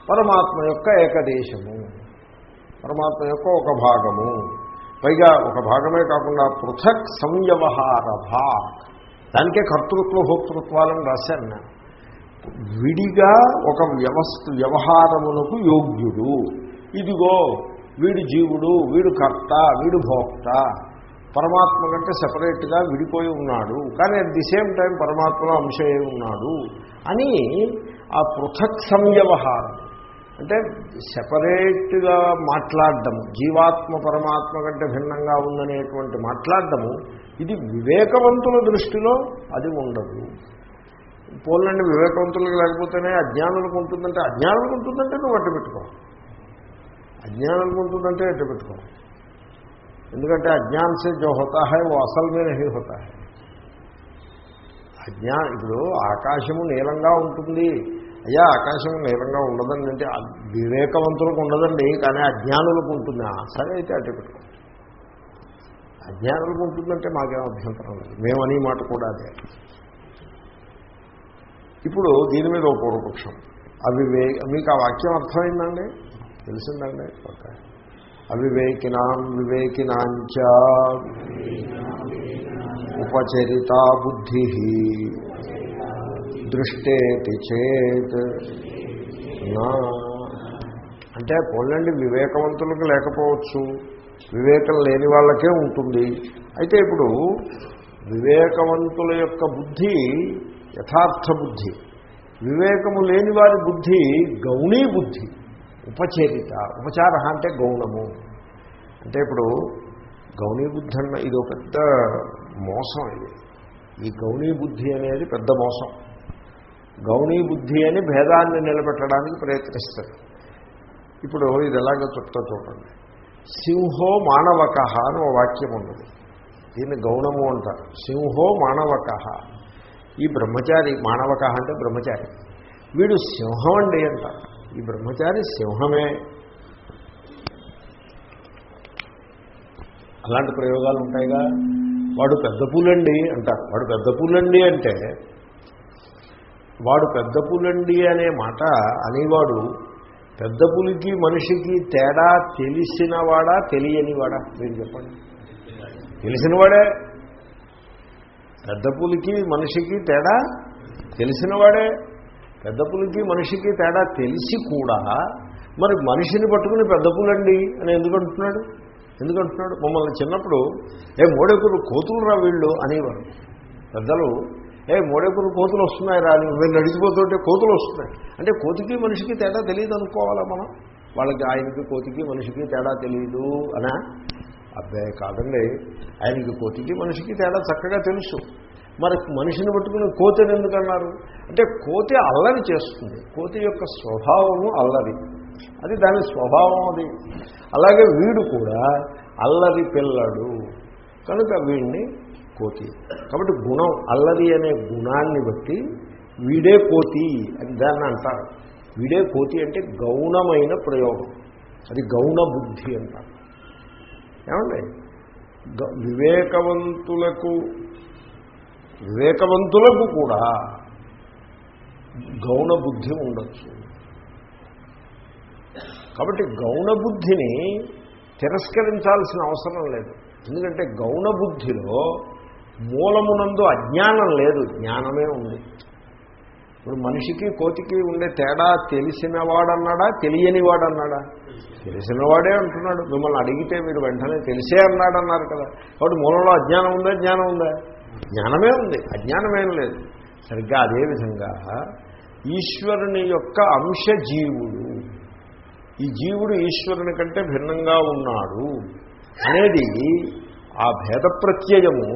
పరమాత్మ యొక్క ఏకదేశము. పరమాత్మ యొక్క ఒక భాగము. పైగా ఒక భాగమే కాకుండా పృథక్ సంవ్యవహార భాగ్. దానికే కర్తృత్వ భోక్తృత్వాలను రాశాను నేను విడిగా ఒక వ్యవస్థ వ్యవహారమునకు యోగ్యుడు. ఇదిగో వీడు జీవుడు వీడు కర్త వీడు భోక్త. పరమాత్మ కంటే సపరేట్గా విడిపోయి ఉన్నాడు. కానీ అట్ ది సేమ్ టైం పరమాత్మలో అంశయ్య ఉన్నాడు అని ఆ పృథక్ సంవ్యవహారం. అంటే సెపరేట్గా మాట్లాడడము జీవాత్మ పరమాత్మ కంటే భిన్నంగా ఉందనేటువంటి మాట్లాడడము ఇది వివేకవంతుల దృష్టిలో అది ఉండదు. పోలండి వివేకవంతులకు లేకపోతేనే అజ్ఞానులకు ఉంటుందంటే అజ్ఞానులకు ఉంటుందంటే నువ్వు అడ్డు పెట్టుకో. అజ్ఞానులకు ఉంటుందంటే అడ్డు పెట్టుకో. ఎందుకంటే అజ్ఞాన్ సే జో హోతా హై ఓ అసలు మీద హీ హోతా హై. అజ్ఞా ఇప్పుడు ఆకాశము నీలంగా ఉంటుంది. అయ్యా ఆకాశం నీలంగా ఉండదండి అంటే వివేకవంతులకు ఉండదండి కానీ అజ్ఞానులకు ఉంటుంది. సరే అయితే అటు పెట్టుకో. అజ్ఞానులకు ఉంటుందంటే మాకేం అభ్యంతరం లేదు. మేమని మాట కూడా అదే. ఇప్పుడు దీని మీద ఒక పూర్వపక్షం. అవివే మీకు ఆ వాక్యం అర్థమైందండి? తెలిసిందండి? ఓకే. అవివేకినాం వివేకినాంచ. ఉపచరితా బుద్ధి. దృష్టేతి చేత్. నా. అంటే పోలండి వివేకవంతులకు లేకపోవచ్చు. వివేకం లేని వాళ్ళకే ఉంటుంది. అయితే ఇప్పుడు వివేకవంతుల యొక్క బుద్ధి యథార్థ బుద్ధి. వివేకము లేని వారి బుద్ధి గౌణీ బుద్ధి. ఉపచేరిత ఉపచార అంటే గౌణము. అంటే ఇప్పుడు గౌణీ బుద్ధి అన్న ఇది ఒక పెద్ద మోసం ఇది. ఈ గౌణీ బుద్ధి అనేది పెద్ద మోసం. గౌణీ బుద్ధి అని భేదాన్ని నిలబెట్టడానికి ప్రయత్నిస్తారు. ఇప్పుడు ఇది ఎలాగో చెప్తా చూడండి. సింహో మానవక అని ఒక వాక్యం ఉన్నది. దీన్ని గౌణము అంటారు. సింహో మానవక. ఈ బ్రహ్మచారి మానవక అంటే బ్రహ్మచారి. వీడు సింహం అండి అంటారు. ఈ బ్రహ్మచారి సింహమే. అలాంటి ప్రయోగాలు ఉంటాయిగా? వాడు పెద్ద పూలండి అంటారు. వాడు పెద్ద పూలండి అంటే వాడు పెద్ద పూలండి అనే మాట అనేవాడు పెద్ద పులికి మనిషికి తేడా తెలిసినవాడా తెలియనివాడా? మీరు చెప్పండి. తెలిసినవాడే. పెద్ద పులికి మనిషికి తేడా తెలిసినవాడే. పెద్ద పులికి మనిషికి తేడా తెలిసి కూడా మరి మనిషిని పట్టుకుని పెద్ద పులండి అని ఎందుకు అంటున్నాడు? ఎందుకు అంటున్నాడు? మమ్మల్ని చిన్నప్పుడు ఏ మోడెకులు కోతులు రా వీళ్ళు అనేవారు. పెద్దలు ఏ మోడెకులు కోతులు వస్తున్నాయి రా అని మీరు నడిచిపోతుంటే కోతులు వస్తున్నాయి. అంటే కోతికి మనిషికి తేడా తెలియదు అనుకోవాలా మనం? వాళ్ళకి ఆయనకి కోతికి మనిషికి తేడా తెలియదు అనా? అబ్బాయి కాదండి. ఆయనకి కోతికి మనిషికి తేడా చక్కగా తెలుసు. మరి మనిషిని పట్టుకుని కోతిని ఎందుకన్నారు? అంటే కోతి అల్లరి చేస్తుంది. కోతి యొక్క స్వభావము అల్లరి. అది దాని స్వభావం అది. అలాగే వీడు కూడా అల్లరి పిల్లడు. కనుక వీడిని కోతి. కాబట్టి గుణం అల్లరి అనే గుణాన్ని బట్టి వీడే కోతి అని దాన్ని అంటారు. వీడే కోతి అంటే గౌణమైన ప్రయోగం. అది గౌణ బుద్ధి అంటారు. ఏమండి? గ- వివేకవంతులకు వివేకవంతులకు కూడా గౌణ బుద్ధి ఉండొచ్చు. కాబట్టి గౌణ బుద్ధిని తిరస్కరించాల్సిన అవసరం లేదు. ఎందుకంటే గౌణ బుద్ధిలో మూలమునందు అజ్ఞానం లేదు జ్ఞానమే ఉంది. ఇప్పుడు మనిషికి కోతికి ఉండే తేడా తెలిసినవాడన్నాడా తెలియనివాడన్నాడా? తెలిసినవాడే అంటున్నాడు. మిమ్మల్ని అడిగితే మీరు వెంటనే తెలిసే అన్నాడన్నారు కదా. కాబట్టి మూలంలో అజ్ఞానం ఉందా జ్ఞానం ఉందా? జ్ఞానమే ఉంది అజ్ఞానమేం లేదు. సరిగ్గా అదేవిధంగా ఈశ్వరుని యొక్క అంశ జీవుడు ఈ జీవుడు ఈశ్వరుని కంటే భిన్నంగా ఉన్నాడు అనేది ఆ భేద ప్రత్యయము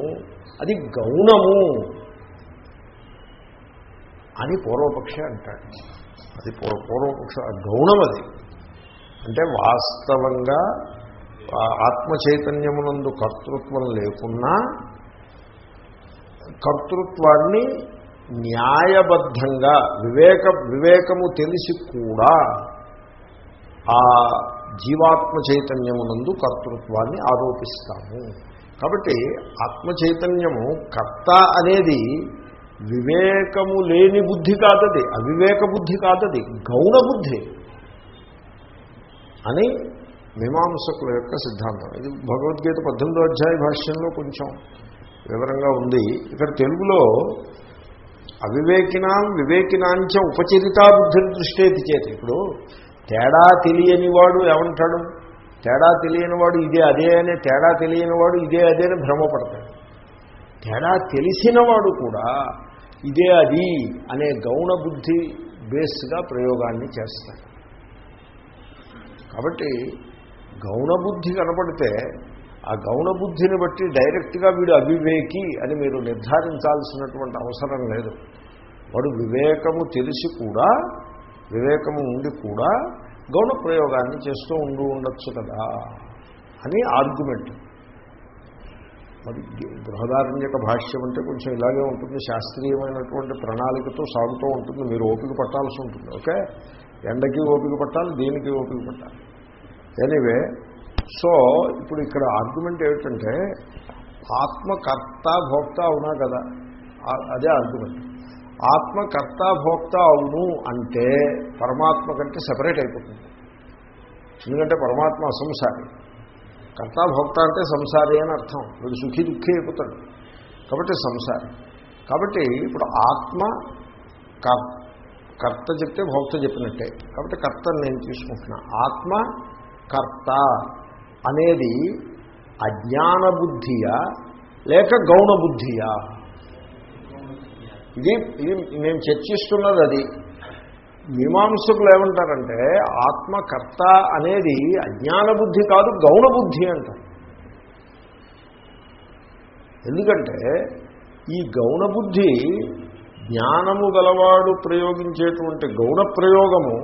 అది గౌణము అని పూర్వపక్ష అంటాడు. అది పూర్వ పూర్వపక్ష గౌణం అది. అంటే వాస్తవంగా ఆత్మ చైతన్యమునందు కర్తృత్వం లేకున్నా కర్తృత్వాన్ని న్యాయబద్ధంగా వివేక వివేకము తెలిసి కూడా ఆ జీవాత్మ చైతన్యమునందు కర్తృత్వాన్ని ఆరోపిస్తాము. కాబట్టి ఆత్మ చైతన్యము కర్త అనేది వివేకము లేని బుద్ధి కాదది అవివేక బుద్ధి కాదది గౌణ బుద్ధి అని మీమాంసకుల యొక్క సిద్ధాంతం. ఇది భగవద్గీత పద్దెనిమిదో అధ్యాయ భాష్యంలో కొంచెం వివరంగా ఉంది. ఇక్కడ తెలుగులో అవివేకినాం వివేకినాంచ ఉపచరితా బుద్ధి దృష్టేతి చేతి. ఇప్పుడు తేడా తెలియనివాడు ఏమంటాడు? తేడా తెలియనివాడు ఇదే అదే అనే తేడా తెలియనివాడు ఇదే అదే అని భ్రమపడతాడు. తేడా తెలిసినవాడు కూడా ఇదే అది అనే గౌణ బుద్ధి బేస్గా ప్రయోగాన్ని చేస్తాడు. కాబట్టి గౌణబుద్ధి కనపడితే ఆ గౌణ బుద్ధిని బట్టి డైరెక్ట్గా వీడు అవివేకి అని మీరు నిర్ధారించాల్సినటువంటి అవసరం లేదు. వాడు వివేకము తెలిసి కూడా వివేకము ఉండి కూడా గౌణ ప్రయోగాన్ని చేస్తూ ఉండు ఉండొచ్చు కదా అని ఆర్గ్యుమెంట్. మరి బృహదారణ్యక భాష్యం అంటే కొంచెం ఇలాగే ఉంటుంది. శాస్త్రీయమైనటువంటి ప్రణాళికతో సాగుతూ ఉంటుంది. మీరు ఓపిక పట్టాల్సి ఉంటుంది. ఓకే? ఎండకి ఓపిక పట్టాలి దేనికి ఓపిక పట్టాలి? ఎనీవే సో ఇప్పుడు ఇక్కడ ఆర్గ్యుమెంట్ ఏమిటంటే ఆత్మకర్త భోక్త అవునా కదా? అదే ఆర్గ్యుమెంట్ ఆత్మకర్త భోక్త అవును అంటే పరమాత్మ కంటే సెపరేట్ అయిపోతుంది. ఎందుకంటే పరమాత్మ అసంసారి కర్త భోక్త అంటే సంసారి అని అర్థం. వీడు సుఖీ దుఃఖి అయిపోతాడు. కాబట్టి సంసారి. కాబట్టి ఇప్పుడు ఆత్మ కర్- కర్త చెప్తే భోక్త చెప్పినట్టే. కాబట్టి కర్తను నేను తీసుకుంటున్నా. ఆత్మ కర్త అనేది అజ్ఞానబుద్ధియా లేక గౌణబుద్ధియా? ఇది ఇది నేను చర్చిస్తున్నది అది. మీమాంసకులు ఏమంటారంటే ఆత్మకర్త అనేది అజ్ఞానబుద్ధి కాదు గౌణబుద్ధి అంటారు. ఎందుకంటే ఈ గౌణబుద్ధి జ్ఞానము గలవాడు ప్రయోగించేటువంటి గౌణ ప్రయోగము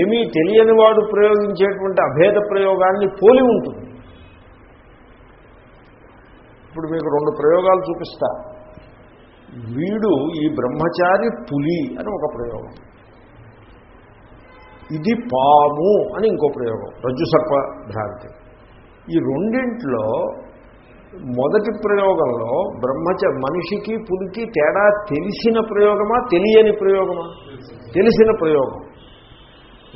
ఏమీ తెలియని వాడు ప్రయోగించేటువంటి అభేద ప్రయోగాన్ని పోలి ఉంటుంది. ఇప్పుడు మీకు రెండు ప్రయోగాలు చూపిస్తా. వీడు ఈ బ్రహ్మచారి పులి అని ఒక ప్రయోగం. ఇది పాము అని ఇంకో ప్రయోగం. రజ్జు సర్ప భ్రాంతి. ఈ రెండింట్లో మొదటి ప్రయోగంలో బ్రహ్మచ మనిషికి పులికి తేడా తెలిసిన ప్రయోగమా తెలియని ప్రయోగమా? తెలిసిన ప్రయోగం.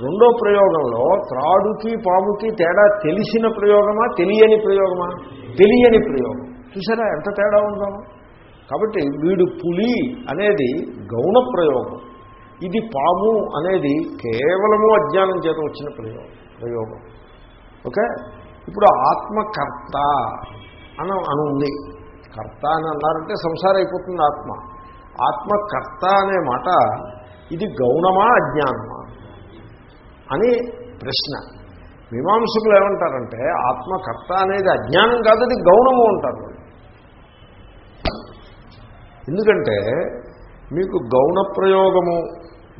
రెండో ప్రయోగంలో త్రాడుకి పాముకి తేడా తెలిసిన ప్రయోగమా తెలియని ప్రయోగమా? తెలియని ప్రయోగం. చూసారా ఎంత తేడా ఉందో? కాబట్టి వీడు పులి అనేది గౌణ ప్రయోగం. ఇది పాము అనేది కేవలము అజ్ఞానం చేత వచ్చిన ప్రయోగం ప్రయోగం. ఓకే? ఇప్పుడు ఆత్మకర్త అని అని ఉంది కర్త అని అన్నారంటే సంసారం అయిపోతుంది ఆత్మ. ఆత్మకర్త అనే మాట ఇది గౌణమా అజ్ఞానమా? అని ప్రశ్న. మీమాంసకులు ఏమంటారంటే ఆత్మకర్త అనేది అజ్ఞానం కాదు అది గౌణము అంటారు. ఎందుకంటే మీకు గౌణ ప్రయోగము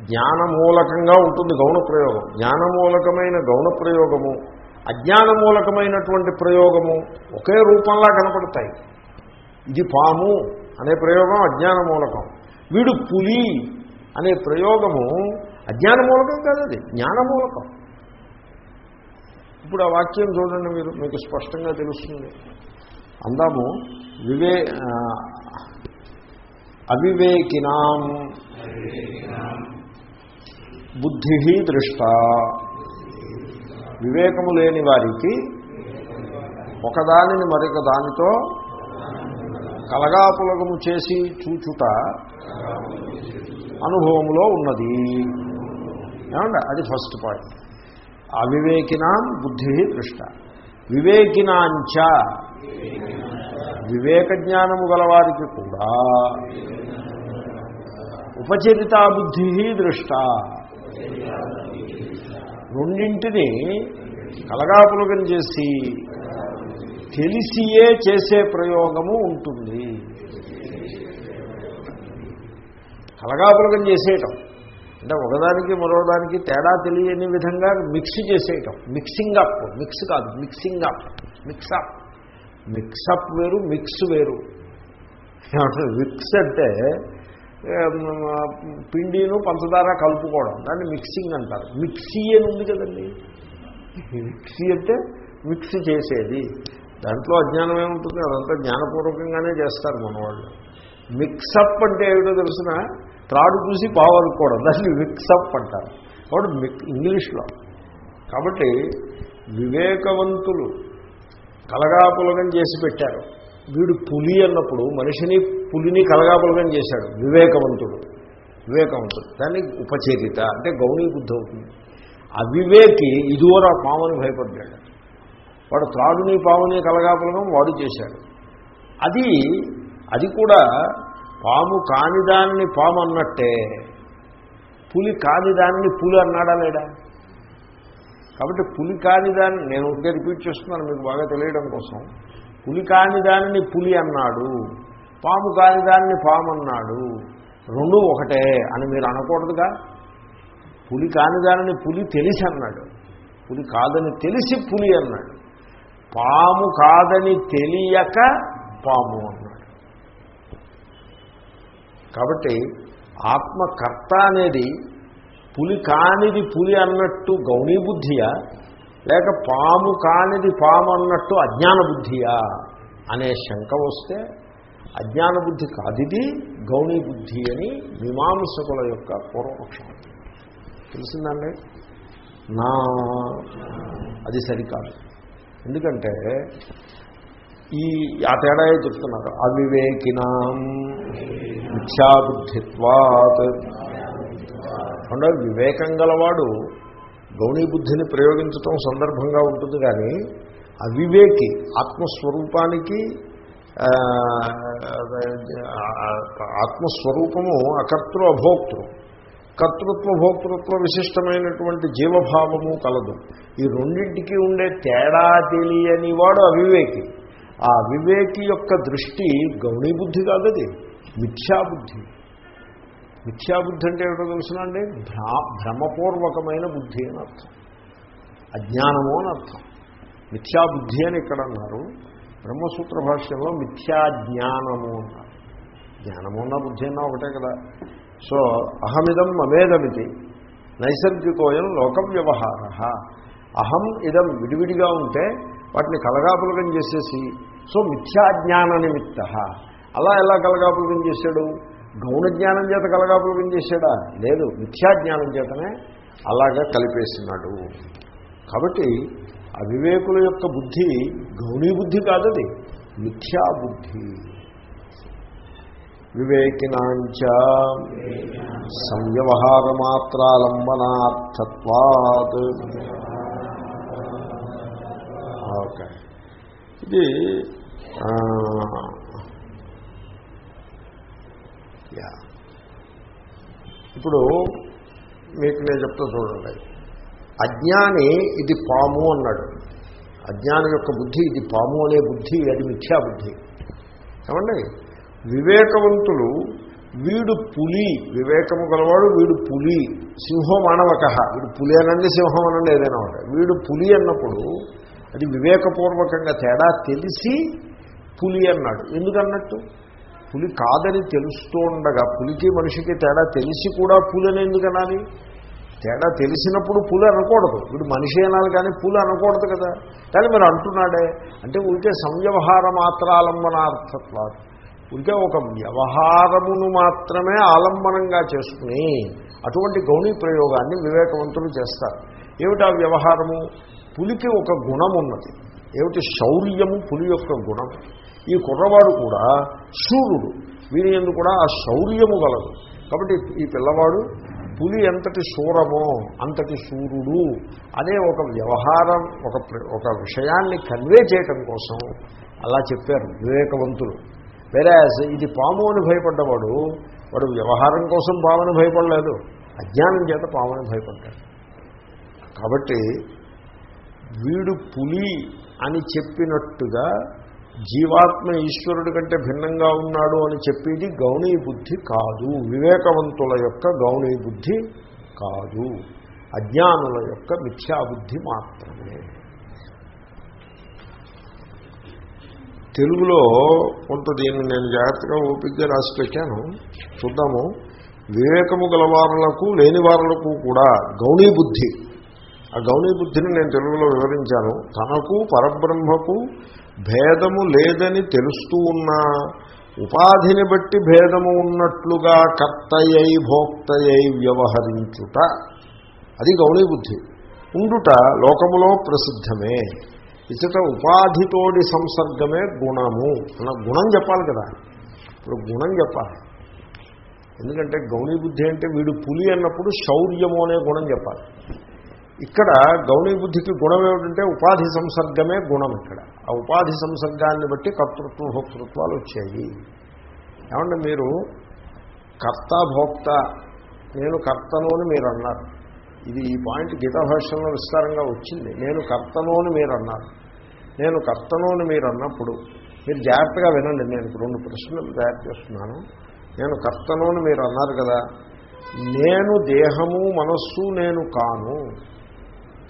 జ్ఞానమూలకంగా ఉంటుంది గౌణ ప్రయోగం. జ్ఞానమూలకమైన గౌణ ప్రయోగము అజ్ఞానమూలకమైనటువంటి ప్రయోగము ఒకే రూపంలా కనపడతాయి. ఇది పాము అనే ప్రయోగం అజ్ఞానమూలకం. వీడు పులి అనే ప్రయోగము అజ్ఞాన మూలకం కాదు అది. జ్ఞాన మూలకం ఇప్పుడు ఆ వాక్యం చూడండి మీరు మీకు స్పష్టంగా తెలుస్తుంది. అందాము వివే అవివేకినాం. బుద్ధి దృష్ట. వివేకము లేని వారికి ఒకదానిని మరొక దానితో కలగాపులగము చేసి చూచుట అనుభవములో ఉన్నది. ఏమండి? అది ఫస్ట్ పాయింట్. అవివేకినాం బుద్ధి దృష్ట. వివేకినాంచ వివేక జ్ఞానము గలవారికి కూడా ఉపచరితా బుద్ధి దృష్ట. రెండింటిని కలగాపులగం చేసి తెలిసియే చేసే ప్రయోగము ఉంటుంది. కలగాపులగం చేసేయటం. అంటే ఒకదానికి మరోదానికి తేడా తెలియని విధంగా మిక్స్ చేసేయటం. మిక్సింగ్ అప్ మిక్స్ కాదు mixing up mix up mix up వేరు మిక్స్ వేరు. మిక్స్ అంటే పిండిను పంచదార కలుపుకోవడం. దాన్ని మిక్సింగ్ అంటారు. మిక్సీ అని ఉంది కదండి. మిక్సీ అంటే మిక్స్ చేసేది. దాంట్లో అజ్ఞానం ఏముంటుంది? అదంతా జ్ఞానపూర్వకంగానే చేస్తారు మన వాళ్ళు మిక్సప్ అంటే ఏమిటో తెలిసిన? త్రాడు చూసి పావనుకోవడం. దాన్ని మిక్సప్ అంటారు. కాబట్టి మిక్ ఇంగ్లీష్లో. కాబట్టి వివేకవంతులు కలగాపులగం చేసి పెట్టారు. వీడు పులి అన్నప్పుడు మనిషిని పులిని కలగాపులగం చేశాడు. వివేకవంతుడు. వివేకవంతుడు. దాన్ని ఉపచేరిత అంటే గౌణీబుద్ధి అవుతుంది. అవివేకి ఇదివరా పాముని భయపడ్డాడు. వాడు త్రాడుని పాముని కలగాపులగం వాడు చేశాడు. అది అది కూడా పాము కానిదాన్ని పాము అన్నట్టే పులి కానిదాన్ని పులి అన్నాడా లేడా? కాబట్టి పులి కానిదాన్ని నేను ఊరికే రిపీట్ చేస్తున్నాను మీకు బాగా తెలియడం కోసం. పులి కానిదాన్ని పులి అన్నాడు పాము కానిదాన్ని పాము అన్నాడు రెండు ఒకటే అని మీరు అనకూడదుగా? పులి కానిదానిని పులి తెలిసి అన్నాడు. పులి కాదని తెలిసి పులి అన్నాడు. పాము కాదని తెలియక పాము అన్నాడు. కాబట్టి ఆత్మకర్త అనేది పులి కానిది పులి అన్నట్టు గౌణీ బుద్ధియా? లేక పాము కానిది పాము అన్నట్టు అజ్ఞాన బుద్ధియా? అనే శంక వస్తే అజ్ఞాన బుద్ధి కాదిది గౌణీ బుద్ధి అని మీమాంసకుల యొక్క పూర్వపక్షం. తెలిసిందండి? నా అది సరికాదు. ఎందుకంటే ఈ ఆ తేడాయే చెప్తున్నారు. అవివేకినాం మిథ్యాబుద్ధిత్వాత్ అంటే వివేకం గలవాడు గౌణీ బుద్ధిని ప్రయోగించటం సందర్భంగా ఉంటుంది కానీ అవివేకి ఆత్మస్వరూపానికి ఆత్మస్వరూపము అకర్తృ అభోక్తృ. కర్తృత్వ భోక్తృత్వ విశిష్టమైనటువంటి జీవభావము కలదు. ఈ రెండింటికి ఉండే తేడా తెలియని వాడు అవివేకి. ఆ అవివేకి యొక్క దృష్టి గౌణీబుద్ధి కాదది మిథ్యాబుద్ధి మిథ్యాబుద్ధి అంటే ఏమిటో తెలుసునండి భ్రా భ్రమపూర్వకమైన బుద్ధి అని అర్థం. అజ్ఞానము అని అర్థం. మిథ్యాబుద్ధి అని ఇక్కడ అన్నారు. బ్రహ్మసూత్ర భాష్యంలో మిథ్యాజ్ఞానము అన్నారు. జ్ఞానము ఉన్న బుద్ధి అన్నా ఒకటే కదా. సో అహమిదం మమేదమితి నైసర్గికోయం లోక వ్యవహార అహం ఇదం విడివిడిగా ఉంటే వాటిని కలగాపులకం చేసేసి సో మిథ్యాజ్ఞాన నిమిత్త. అలా ఎలా కలగాపులకం చేశాడు? గౌణ జ్ఞానం చేత కలగాపులకం చేశాడా? లేదు మిథ్యాజ్ఞానం చేతనే అలాగా కలిపేసినాడు. కాబట్టి అవివేకుల యొక్క బుద్ధి గౌణీ బుద్ధి కాదది మిథ్యా బుద్ధి. వివేకినాంచ సంవ్యవహారమాత్రాలంబనార్థత్వాత్. ఓకే. ఇది ఇప్పుడు మీకు నేను చెప్తా చూడండి. అజ్ఞాని ఇది పాము అన్నాడు. అజ్ఞాని యొక్క బుద్ధి ఇది పాము అనే బుద్ధి అది మిథ్యా బుద్ధి. ఏమండి? వివేకవంతులు వీడు పులి. వివేకము గలవాడు వీడు పులి. సింహం మానవక వీడు పులి అనండి సింహం అనండి ఏదైనా ఉంటాయి వీడు పులి అన్నప్పుడు అది వివేకపూర్వకంగా తేడా తెలిసి పులి అన్నాడు. ఎందుకన్నట్టు? పులి కాదని తెలుస్తూ ఉండగా పులికి మనిషికి తేడా తెలిసి కూడా పులి అని తేడా తెలిసినప్పుడు పులి అనకూడదు. వీడు మనిషి అనాలి కానీ పులి అనకూడదు కదా. కానీ మీరు అంటున్నాడే అంటే ఊరికే సంవ్యవహార మాత్రాలంబనార్థత్వాలు. ఊరికే ఒక వ్యవహారమును మాత్రమే ఆలంబనంగా చేసుకుని అటువంటి గౌణీ ప్రయోగాన్ని వివేకవంతులు చేస్తారు. ఏమిటా వ్యవహారము? పులికి ఒక గుణం ఉన్నది ఏమిటి? శౌర్యము పులి యొక్క గుణం. ఈ కుర్రవాడు కూడా శూరుడు. వీరి ఎందు కూడా ఆ శౌర్యము గలదు. కాబట్టి ఈ పిల్లవాడు పులి ఎంతటి శూరమో అంతటి శూరుడు అనే ఒక వ్యవహారం ఒక ఒక విషయాన్ని కన్వే చేయటం కోసం అలా చెప్పారు వివేకవంతులు. వేరే ఇది పాము అని భయపడ్డవాడు వాడు వ్యవహారం కోసం పాముని భయపడలేదు. అజ్ఞానం చేత పాముని భయపడ్డాడు. కాబట్టి వీడు పులి అని చెప్పినట్టుగా జీవాత్మ ఈశ్వరుడి కంటే భిన్నంగా ఉన్నాడు అని చెప్పేది గౌణీ బుద్ధి కాదు. వివేకవంతుల యొక్క గౌణీ బుద్ధి కాదు. అజ్ఞానుల యొక్క మిథ్యాబుద్ధి మాత్రమే. తెలుగులో కొంత దీన్ని నేను జాగ్రత్తగా ఓపికగా రాసి పెట్టాను. చూద్దాము. వివేకము గలవారులకు లేని వారులకు కూడా గౌణీ బుద్ధి. ఆ గౌణీ బుద్ధిని నేను తెలుగులో వివరించాను. తనకు పరబ్రహ్మకు భేదము లేదని తెలుస్తూ ఉన్న ఉపాధిని బట్టి భేదము ఉన్నట్లుగా కర్తయ్యై భోక్తయ్యై వ్యవహరించుట అది గౌణీ బుద్ధి. ఉండుట లోకములో ప్రసిద్ధమే. ఇచ్చట ఉపాధితోడి సంసర్గమే గుణము అన్న గుణం చెప్పాలి కదా. ఇప్పుడు గుణం చెప్పాలి. ఎందుకంటే గౌణీ బుద్ధి అంటే వీడు పులి అన్నప్పుడు శౌర్యము అనే గుణం చెప్పాలి. ఇక్కడ గౌణీ బుద్ధికి గుణం ఏమిటంటే ఉపాధి సంసర్గమే గుణం ఇక్కడ. ఆ ఉపాధి సంసర్గాన్ని బట్టి కర్తృత్వ భోక్తృత్వాలు వచ్చాయి. ఏమంటే మీరు కర్త భోక్త నేను కర్తను అని మీరు అన్నారు. ఇది ఈ పాయింట్ గీతా భాషలో విస్తారంగా వచ్చింది. నేను కర్తను అని మీరు అన్నారు. నేను కర్తను అని మీరు అన్నప్పుడు మీరు జాగ్రత్తగా వినండి. నేను రెండు ప్రశ్నలు తయారు చేస్తున్నాను. నేను కర్తను అని మీరు అన్నారు కదా. నేను దేహము మనస్సు నేను కాను.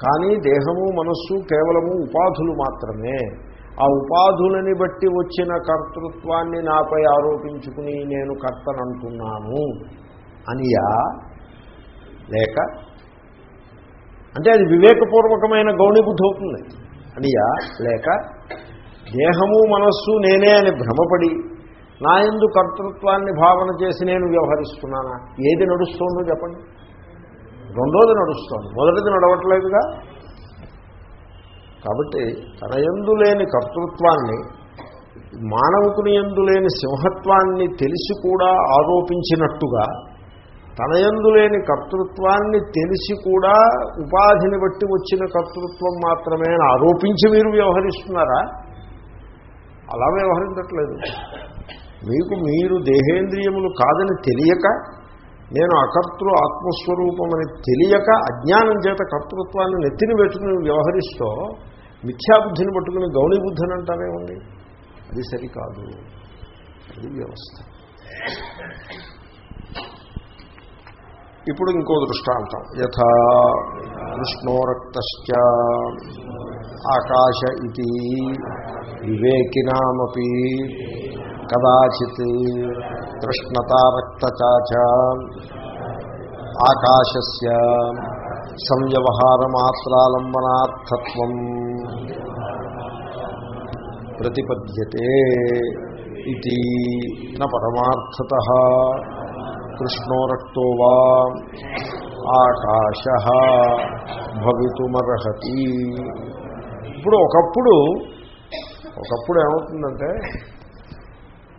కానీ దేహము మనస్సు కేవలము ఉపాధులు మాత్రమే. ఆ ఉపాధులని బట్టి వచ్చిన కర్తృత్వాన్ని నాపై ఆరోపించుకుని నేను కర్తనంటున్నాను అనియా? లేక? అంటే అది వివేకపూర్వకమైన గౌణిబుద్ధి అవుతుంది. అనియా? లేక? దేహము మనస్సు నేనే అని భ్రమపడి నా ఎందు కర్తృత్వాన్ని భావన చేసి నేను వ్యవహరిస్తున్నానా? ఏది నడుస్తోందో చెప్పండి. రెండోది నడుస్తోంది. మొదటిది నడవట్లేదుగా. కాబట్టి తన ఎందు లేని కర్తృత్వాన్ని మానవుకుని ఎందు లేని సింహత్వాన్ని తెలిసి కూడా ఆరోపించినట్టుగా తన ఎందు లేని కర్తృత్వాన్ని తెలిసి కూడా ఉపాధిని బట్టి వచ్చిన కర్తృత్వం మాత్రమే అని ఆరోపించి మీరు వ్యవహరిస్తున్నారా? అలా వ్యవహరించట్లేదు. మీకు మీరు దేహేంద్రియములు కాదని తెలియక నేను అకర్తృ ఆత్మస్వరూపమని తెలియక అజ్ఞానం చేత కర్తృత్వాన్ని నెత్తిని పెట్టుకుని వ్యవహరిస్తూ మిథ్యాబుద్ధిని పట్టుకుని గౌణీ బుద్ధిని అంటారేముంది అది సరికాదు. అది వ్యవస్థ. ఇప్పుడు ఇంకో దృష్టాంతం. యథా విష్ణోరక్త ఆకాశ ఇది వివేకినామీ కదాచిత్ కృష్ణతారక్తచాచ ఆకాశస్య సంవ్యవహారమాత్రాలంబనార్థత్వం. ప్రతిపద్యతే ఇది న పరమార్థత. కృష్ణోరక్తో వా ఆకాశ భవితుమర్హతి. ఇప్పుడు ఒకప్పుడు ఒకప్పుడు ఏమవుతుందంటే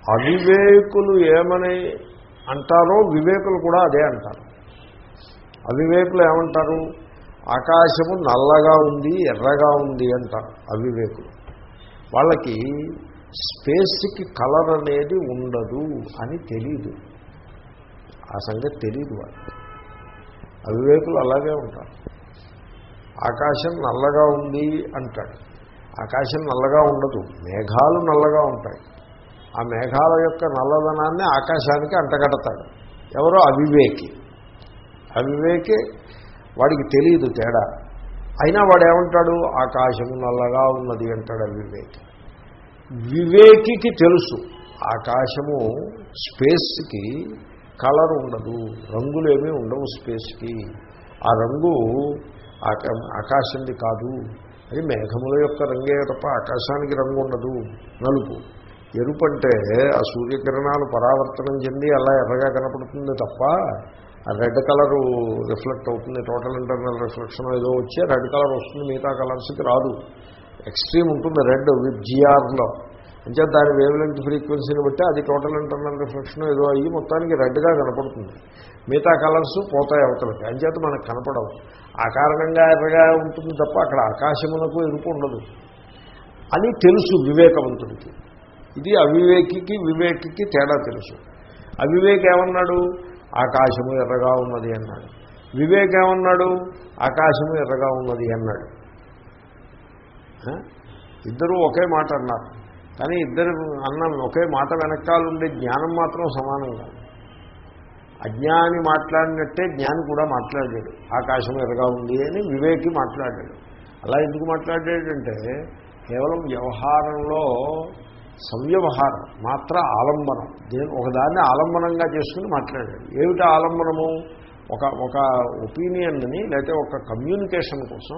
అవివేకులు ఏమని అంటారో వివేకులు కూడా అదే అంటారు. అవివేకులు ఏమంటారు? ఆకాశము నల్లగా ఉంది ఎర్రగా ఉంది అంటారు అవివేకులు. వాళ్ళకి స్పేస్కి కలర్ అనేది ఉండదు అని తెలీదు. ఆ సంగతి తెలియదు వాళ్ళు అవివేకులు అలాగే ఉంటారు. ఆకాశం నల్లగా ఉంది అంటాడు. ఆకాశం నల్లగా ఉండదు మేఘాలు నల్లగా ఉంటాయి. ఆ మేఘాల యొక్క నల్లదనాన్ని ఆకాశానికి అంటగడతాడు. ఎవరో అవివేకి. అవివేకి వాడికి తెలియదు తేడా. అయినా వాడు ఏమంటాడు ఆకాశము నల్లగా ఉన్నది అంటాడు అవివేకి. వివేకికి తెలుసు. ఆకాశము స్పేస్కి కలర్ ఉండదు. రంగులేమీ ఉండవు స్పేస్కి. ఆ రంగు ఆకాశంది కాదు. అది మేఘముల యొక్క రంగే తప్ప ఆకాశానికి రంగు ఉండదు నలుపు. ఎరుపు అంటే ఆ సూర్యకిరణాలు పరావర్తనం చెంది అలా ఎర్రగా కనపడుతుంది తప్ప ఆ రెడ్ కలరు రిఫ్లెక్ట్ అవుతుంది టోటల్ ఇంటర్నల్ రిఫ్లెక్షన్ ఏదో వచ్చి రెడ్ కలర్ వస్తుంది మిగతా కలర్స్కి రాదు. ఎక్స్ట్రీమ్ ఉంటుంది రెడ్ విత్ జిఆర్లో అంటే దాని వేవ్ లెంగ్త్ ఫ్రీక్వెన్సీని బట్టి అది టోటల్ ఇంటర్నల్ రిఫ్లెక్షన్ ఏదో అయ్యి మొత్తానికి రెడ్గా కనపడుతుంది. మిగతా కలర్స్ పోతాయి అవతలకి. అంచేత మనకు కనపడవు. ఆ కారణంగా ఎర్రగా ఉంటుంది తప్ప అక్కడ ఆకాశమునకు ఎరుపు ఉండదు. అని తెలుసు వివేకవంతుడికి. ఇది అవివేకికి వివేకికి తేడా తెలుసు. అవివేక్ ఏమన్నాడు? ఆకాశము ఎర్రగా ఉన్నది అన్నాడు. వివేక్ ఏమన్నాడు? ఆకాశము ఎర్రగా ఉన్నది అన్నాడు. ఇద్దరూ ఒకే మాట అన్నారు. కానీ ఇద్దరు అన్న ఒకే మాట వెనకాలండే జ్ఞానం మాత్రం సమానం కాదు. అజ్ఞాని మాట్లాడినట్టే జ్ఞాని కూడా మాట్లాడాడు. ఆకాశం ఎరగా ఉంది అని వివేకి మాట్లాడాడు. అలా ఎందుకు మాట్లాడాడంటే కేవలం వ్యవహారంలో సంవ్యవహారం మాత్ర ఆలంబనం. దేని ఒకదాన్ని ఆలంబనంగా చేసుకుని మాట్లాడాడు. ఏమిటి ఆలంబనము? ఒక ఒక ఒపీనియన్ని లేకపోతే ఒక కమ్యూనికేషన్ కోసం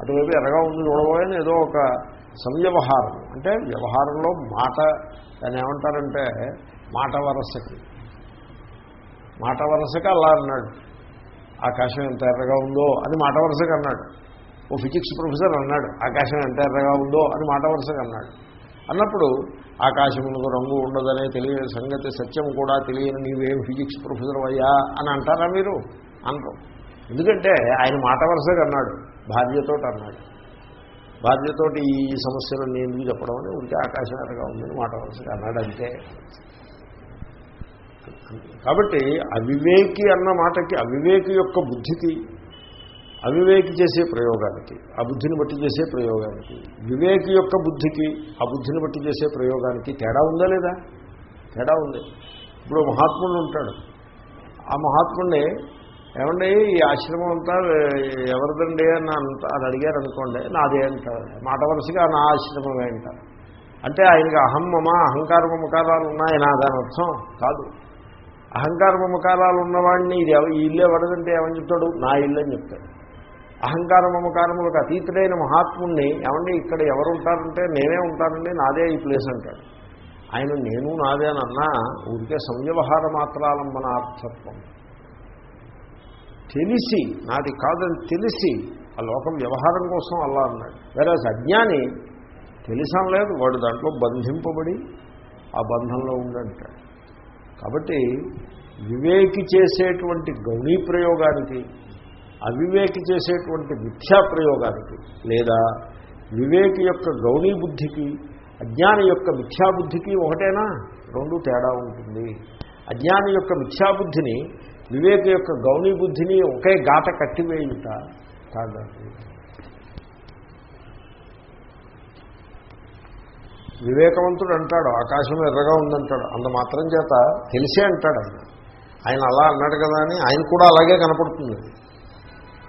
అటువైపు ఎరగా ఉంది చూడబోయని ఏదో ఒక సంవ్యవహారం. అంటే వ్యవహారంలో మాట దాన్ని ఏమంటారంటే మాట వరసకి. మాట వరసకి అలా అన్నాడు. ఆకాశం ఎంత ఎర్రగా ఉందో అని మాట వరసకి అన్నాడు. ఓ ఫిజిక్స్ ప్రొఫెసర్ అన్నాడు. ఆకాశం ఎంత ఎర్రగా ఉందో అని మాట వరసకి అన్నాడు. అన్నప్పుడు ఆకాశములకు రంగు ఉండదనే తెలియని సంగతి సత్యం కూడా తెలియని నీవేం ఫిజిక్స్ ప్రొఫెసర్ అయ్యా అని అంటారా మీరు? అనరు. ఎందుకంటే ఆయన మాట వరుసగా అన్నాడు భార్యతో అన్నాడు. భార్యతోటి ఈ సమస్యలు నేను ఎందుకు చెప్పడం అని ఉంటే ఆకాశం ఎరగా ఉందని మాట వరుసగా అన్నాడు అంతే. కాబట్టి అవివేకి అన్న మాటకి అవివేకి యొక్క బుద్ధికి అవివేకి చేసే ప్రయోగానికి ఆ బుద్ధిని బట్టి చేసే ప్రయోగానికి వివేకి యొక్క బుద్ధికి ఆ బుద్ధిని బట్టి చేసే ప్రయోగానికి తేడా ఉందా లేదా? తేడా ఉంది. ఇప్పుడు మహాత్ముడు ఉంటాడు. ఆ మహాత్ముడిని ఏమండి ఈ ఆశ్రమం అంతా ఎవరిదండి అని అంత అని అడిగారు అనుకోండి నాదే అంటారు. మాట వరుసగా నా ఆశ్రమమే అంటారు. అంటే ఆయనకి అహం మమ అహంకార మమకారాలు ఉన్నాయి నా దాని అర్థం కాదు. అహంకార మమకారాలు ఉన్నవాడిని ఇది ఈ ఇల్లు ఎవరిదంటే ఏమని చెప్తాడు? నా ఇల్లు అని చెప్తాడు. అహంకార మమకారములకు అతీతుడైన మహాత్ముణ్ణి ఏమండి ఇక్కడ ఎవరు ఉంటారంటే నేనే ఉంటానండి నాదే ఈ ప్లేస్ అంటాడు. ఆయన నేను నాదేనన్నా ఊరికే సంవ్యవహార మాత్రాలంబనార్థత్వం తెలిసి నాది కాదని తెలిసి ఆ లోకం వ్యవహారం కోసం అల్లా అన్నాడు. వేరే అజ్ఞాని తెలిసం లేదు వాడు దాంట్లో బంధింపబడి ఆ బంధంలో ఉండంటాడు. కాబట్టి వివేకి చేసేటువంటి గౌణీ ప్రయోగానికి అవివేకి చేసేటువంటి మిథ్యా ప్రయోగానికి లేదా వివేకి యొక్క గౌణీ బుద్ధికి అజ్ఞాని యొక్క మిథ్యాబుద్ధికి ఒకటేనా? రెండు తేడా ఉంటుంది. అజ్ఞాని యొక్క మిథ్యాబుద్ధిని వివేక యొక్క గౌణీ బుద్ధిని ఒకే గాట కట్టివేయుట కాదు వివేకవంతుడు అంటాడు ఆకాశం ఎర్రగా ఉందంటాడు. అంత మాత్రం చేత తెలిసే అంటాడు ఆయన. ఆయన అలా అన్నాడు కదా అని ఆయన కూడా అలాగే కనపడుతుంది.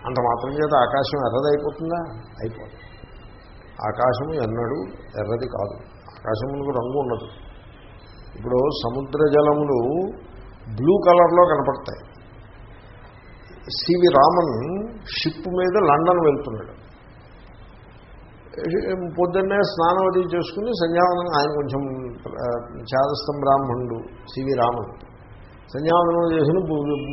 అంత మాత్రం చేత ఆకాశం ఎర్రదైపోతుందా? అయిపోదు. ఆకాశం ఎన్నడు ఎర్రది కాదు. ఆకాశములకు రంగు ఉండదు. ఇప్పుడు సముద్ర జలములు బ్లూ కలర్లో కనపడతాయి. సివి రామన్ షిప్ మీద లండన్ వెళ్తున్నాడు. పొద్దున్నే స్నానం అది చేసుకుని సంధ్యావనం ఆయన కొంచెం ఆ, బ్రాహ్మణుడు సివి రామన్. సంధ్యావనం చేసిన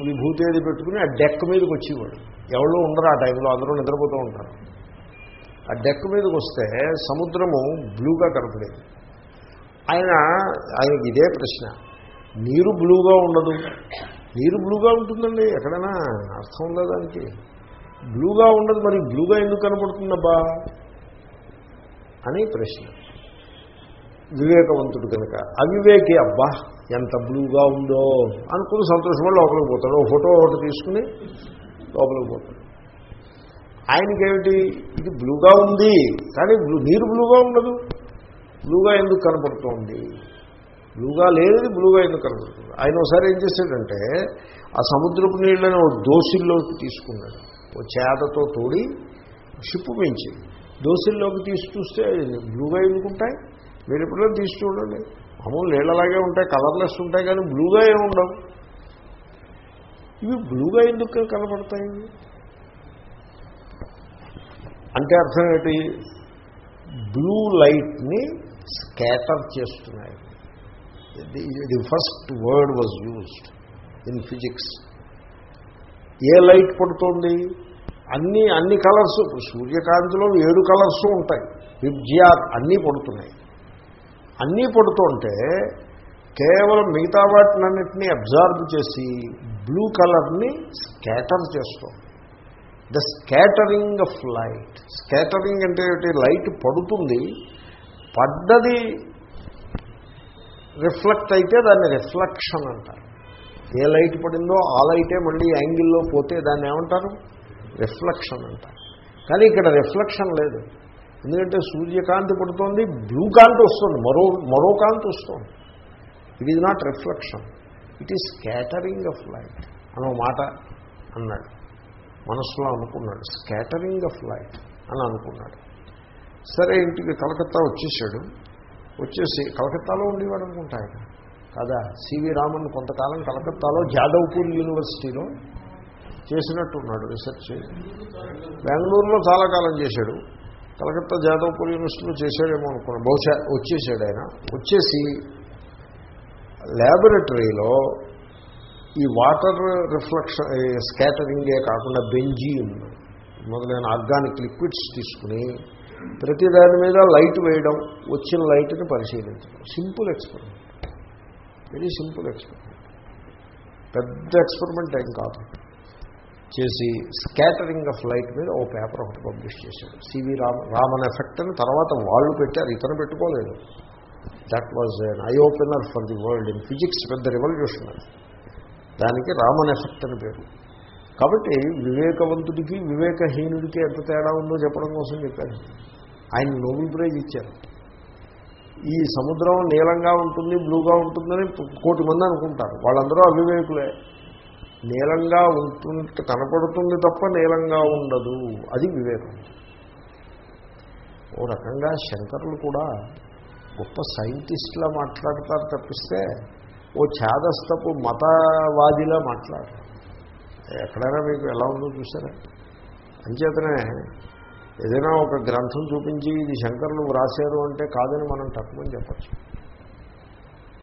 విభూతి పెట్టుకుని ఆ డెక్ మీదకి వచ్చేవాడు. ఎవరు ఉండరు ఆ టైంలో అందరూ నిద్రపోతూ ఉంటారు. ఆ డెక్ మీదకి వస్తే సముద్రము బ్లూగా కనపడేది. ఆయన ఆయనకి ఇదే ప్రశ్న. నీరు బ్లూగా ఉండదు. నీరు బ్లూగా ఉంటుందండి ఎక్కడైనా అర్థం ఉందా దానికి? బ్లూగా ఉండదు మరి బ్లూగా ఎందుకు కనపడుతుందబ్బా? అని ప్రశ్న. వివేకవంతుడు కనుక అవివేకి అబ్బా. ఎంత బ్లూగా ఉందో అనుకుని సంతోషంగా లోపలికి పోతాడు. ఓ ఫోటో ఒకటి తీసుకుని లోపలికి పోతాడు. ఆయనకేమిటి? ఇది బ్లూగా ఉంది. కానీ బ్లూ నీరు బ్లూగా ఉండదు. బ్లూగా ఎందుకు కనపడుతోంది? బ్లూగా లేనిది బ్లూగా ఎందుకు కనపడుతుంది? ఆయన ఒకసారి ఏం చేశాడంటే ఆ సముద్రపు నీళ్ళని ఓ దోసిల్లోకి తీసుకున్నాడు. ఓ చేతతో తోడి షిప్పు మించి దోసిల్లోకి తీసి చూస్తే బ్లూగా ఎందుకుంటాయి? మీరు ఎప్పుడో తీసి చూడండి. మామూలు నీళ్ళలాగే ఉంటాయి కలర్లెస్ ఉంటాయి కానీ బ్లూగా ఏమి ఉండవు. ఇవి బ్లూగా ఎందుకు కనపడతాయి అంటే అర్థం ఏంటి? బ్లూ లైట్ని స్కాటర్ చేస్తున్నాయి. The first word was used in physics A light పడుతోంది? అన్ని అన్ని కలర్స్ ఇప్పుడు సూర్యకాంతిలో ఏడు కలర్స్ ఉంటాయి. విబ్జియార్ అన్నీ పడుతున్నాయి. అన్నీ పడుతుంటే కేవలం మిగతా వాటినన్నింటినీ అబ్జార్బ్ చేసి బ్లూ కలర్ని స్కాటర్ చేస్తాం the scattering of light. Scattering అంటే లైట్ పడుతుంది. పడ్డది రిఫ్లెక్ట్ అయితే దాన్ని రిఫ్లెక్షన్ అంటారు. ఏ లైట్ పడిందో ఆ లైటే మళ్ళీ యాంగిల్లో పోతే దాన్ని ఏమంటారు? రిఫ్లెక్షన్ అంటారు. కానీ ఇక్కడ రిఫ్లెక్షన్ లేదు. ఎందుకంటే సూర్యకాంతి పడుతోంది బ్లూ కాంతి వస్తుంది మరో మరో కాంతి వస్తుంది. It is not reflection it is scattering of light అనో మాట అన్నాడు. మనసులో అనుకున్నాడు స్కాటరింగ్ ఆఫ్ లైట్ అని అనుకున్నాడు. సరే ఇంటికి కలకత్తా వచ్చేసాడు. వచ్చేసి కలకత్తాలో ఉండేవాడు అనుకుంటా ఆయన. కదా సివి రామన్ కొంతకాలం కలకత్తాలో జాదవ్పూర్ యూనివర్సిటీలో చేసినట్టున్నాడు రీసెర్చ్ బెంగళూరులో చాలా కాలం చేశాడు. కలకత్తా జాదవ్పూర్ యూనివర్సిటీలో చేశాడేమో అనుకున్నాను బహుశా వచ్చేసాడు ఆయన. వచ్చేసి ల్యాబొరేటరీలో ఈ వాటర్ రిఫ్లెక్షన్ స్కాటరింగే కాకుండా బెంజీన్ మొదలైన ఆర్గానిక్ లిక్విడ్స్ తీసుకుని ప్రతి దాని మీద లైట్ వేయడం వచ్చిన లైట్ని పరిశీలించడం. Simple experiment very simple experiment పెద్ద ఎక్స్పెరిమెంట్ ఏం కాదు. చేసి స్కాటరింగ్ ఆఫ్ లైట్ మీద ఓ పేపర్ ఒకటి పబ్లిష్ చేశాడు. సివి రామ్ రామన్ ఎఫెక్ట్ అని తర్వాత వాళ్ళు పెట్టారు ఇతను పెట్టుకోలేదు. That was an eye opener for the world in physics పెద్ద రెవల్యూషన్ దానికి రామన్ ఎఫెక్ట్ అని పేరు. కాబట్టి వివేకవంతుడికి వివేకహీనుడికి ఎంత తేడా ఉందో చెప్పడం కోసం చెప్పాను ఆయన నోబెల్ ప్రైజ్ ఇచ్చారు. ఈ సముద్రం నీలంగా ఉంటుంది బ్లూగా ఉంటుందని కోటి మంది అనుకుంటారు. వాళ్ళందరూ అవివేకులే. నీలంగా ఉంటుంటే కనపడుతుంది తప్ప నీలంగా ఉండదు. అది వివేకం. ఓ రకంగా శంకరులు కూడా గొప్ప సైంటిస్ట్లా మాట్లాడతారు తప్పిస్తే ఓ ఛాదస్తపు మతవాదిలా మాట్లాడతారు ఎక్కడైనా మీకు ఎలా ఉందో చూసారా అంచేతనే ఏదైనా ఒక గ్రంథం చూపించి ఇది శంకరులు వ్రాసారు అంటే కాదని మనం తక్కువని చెప్పచ్చు.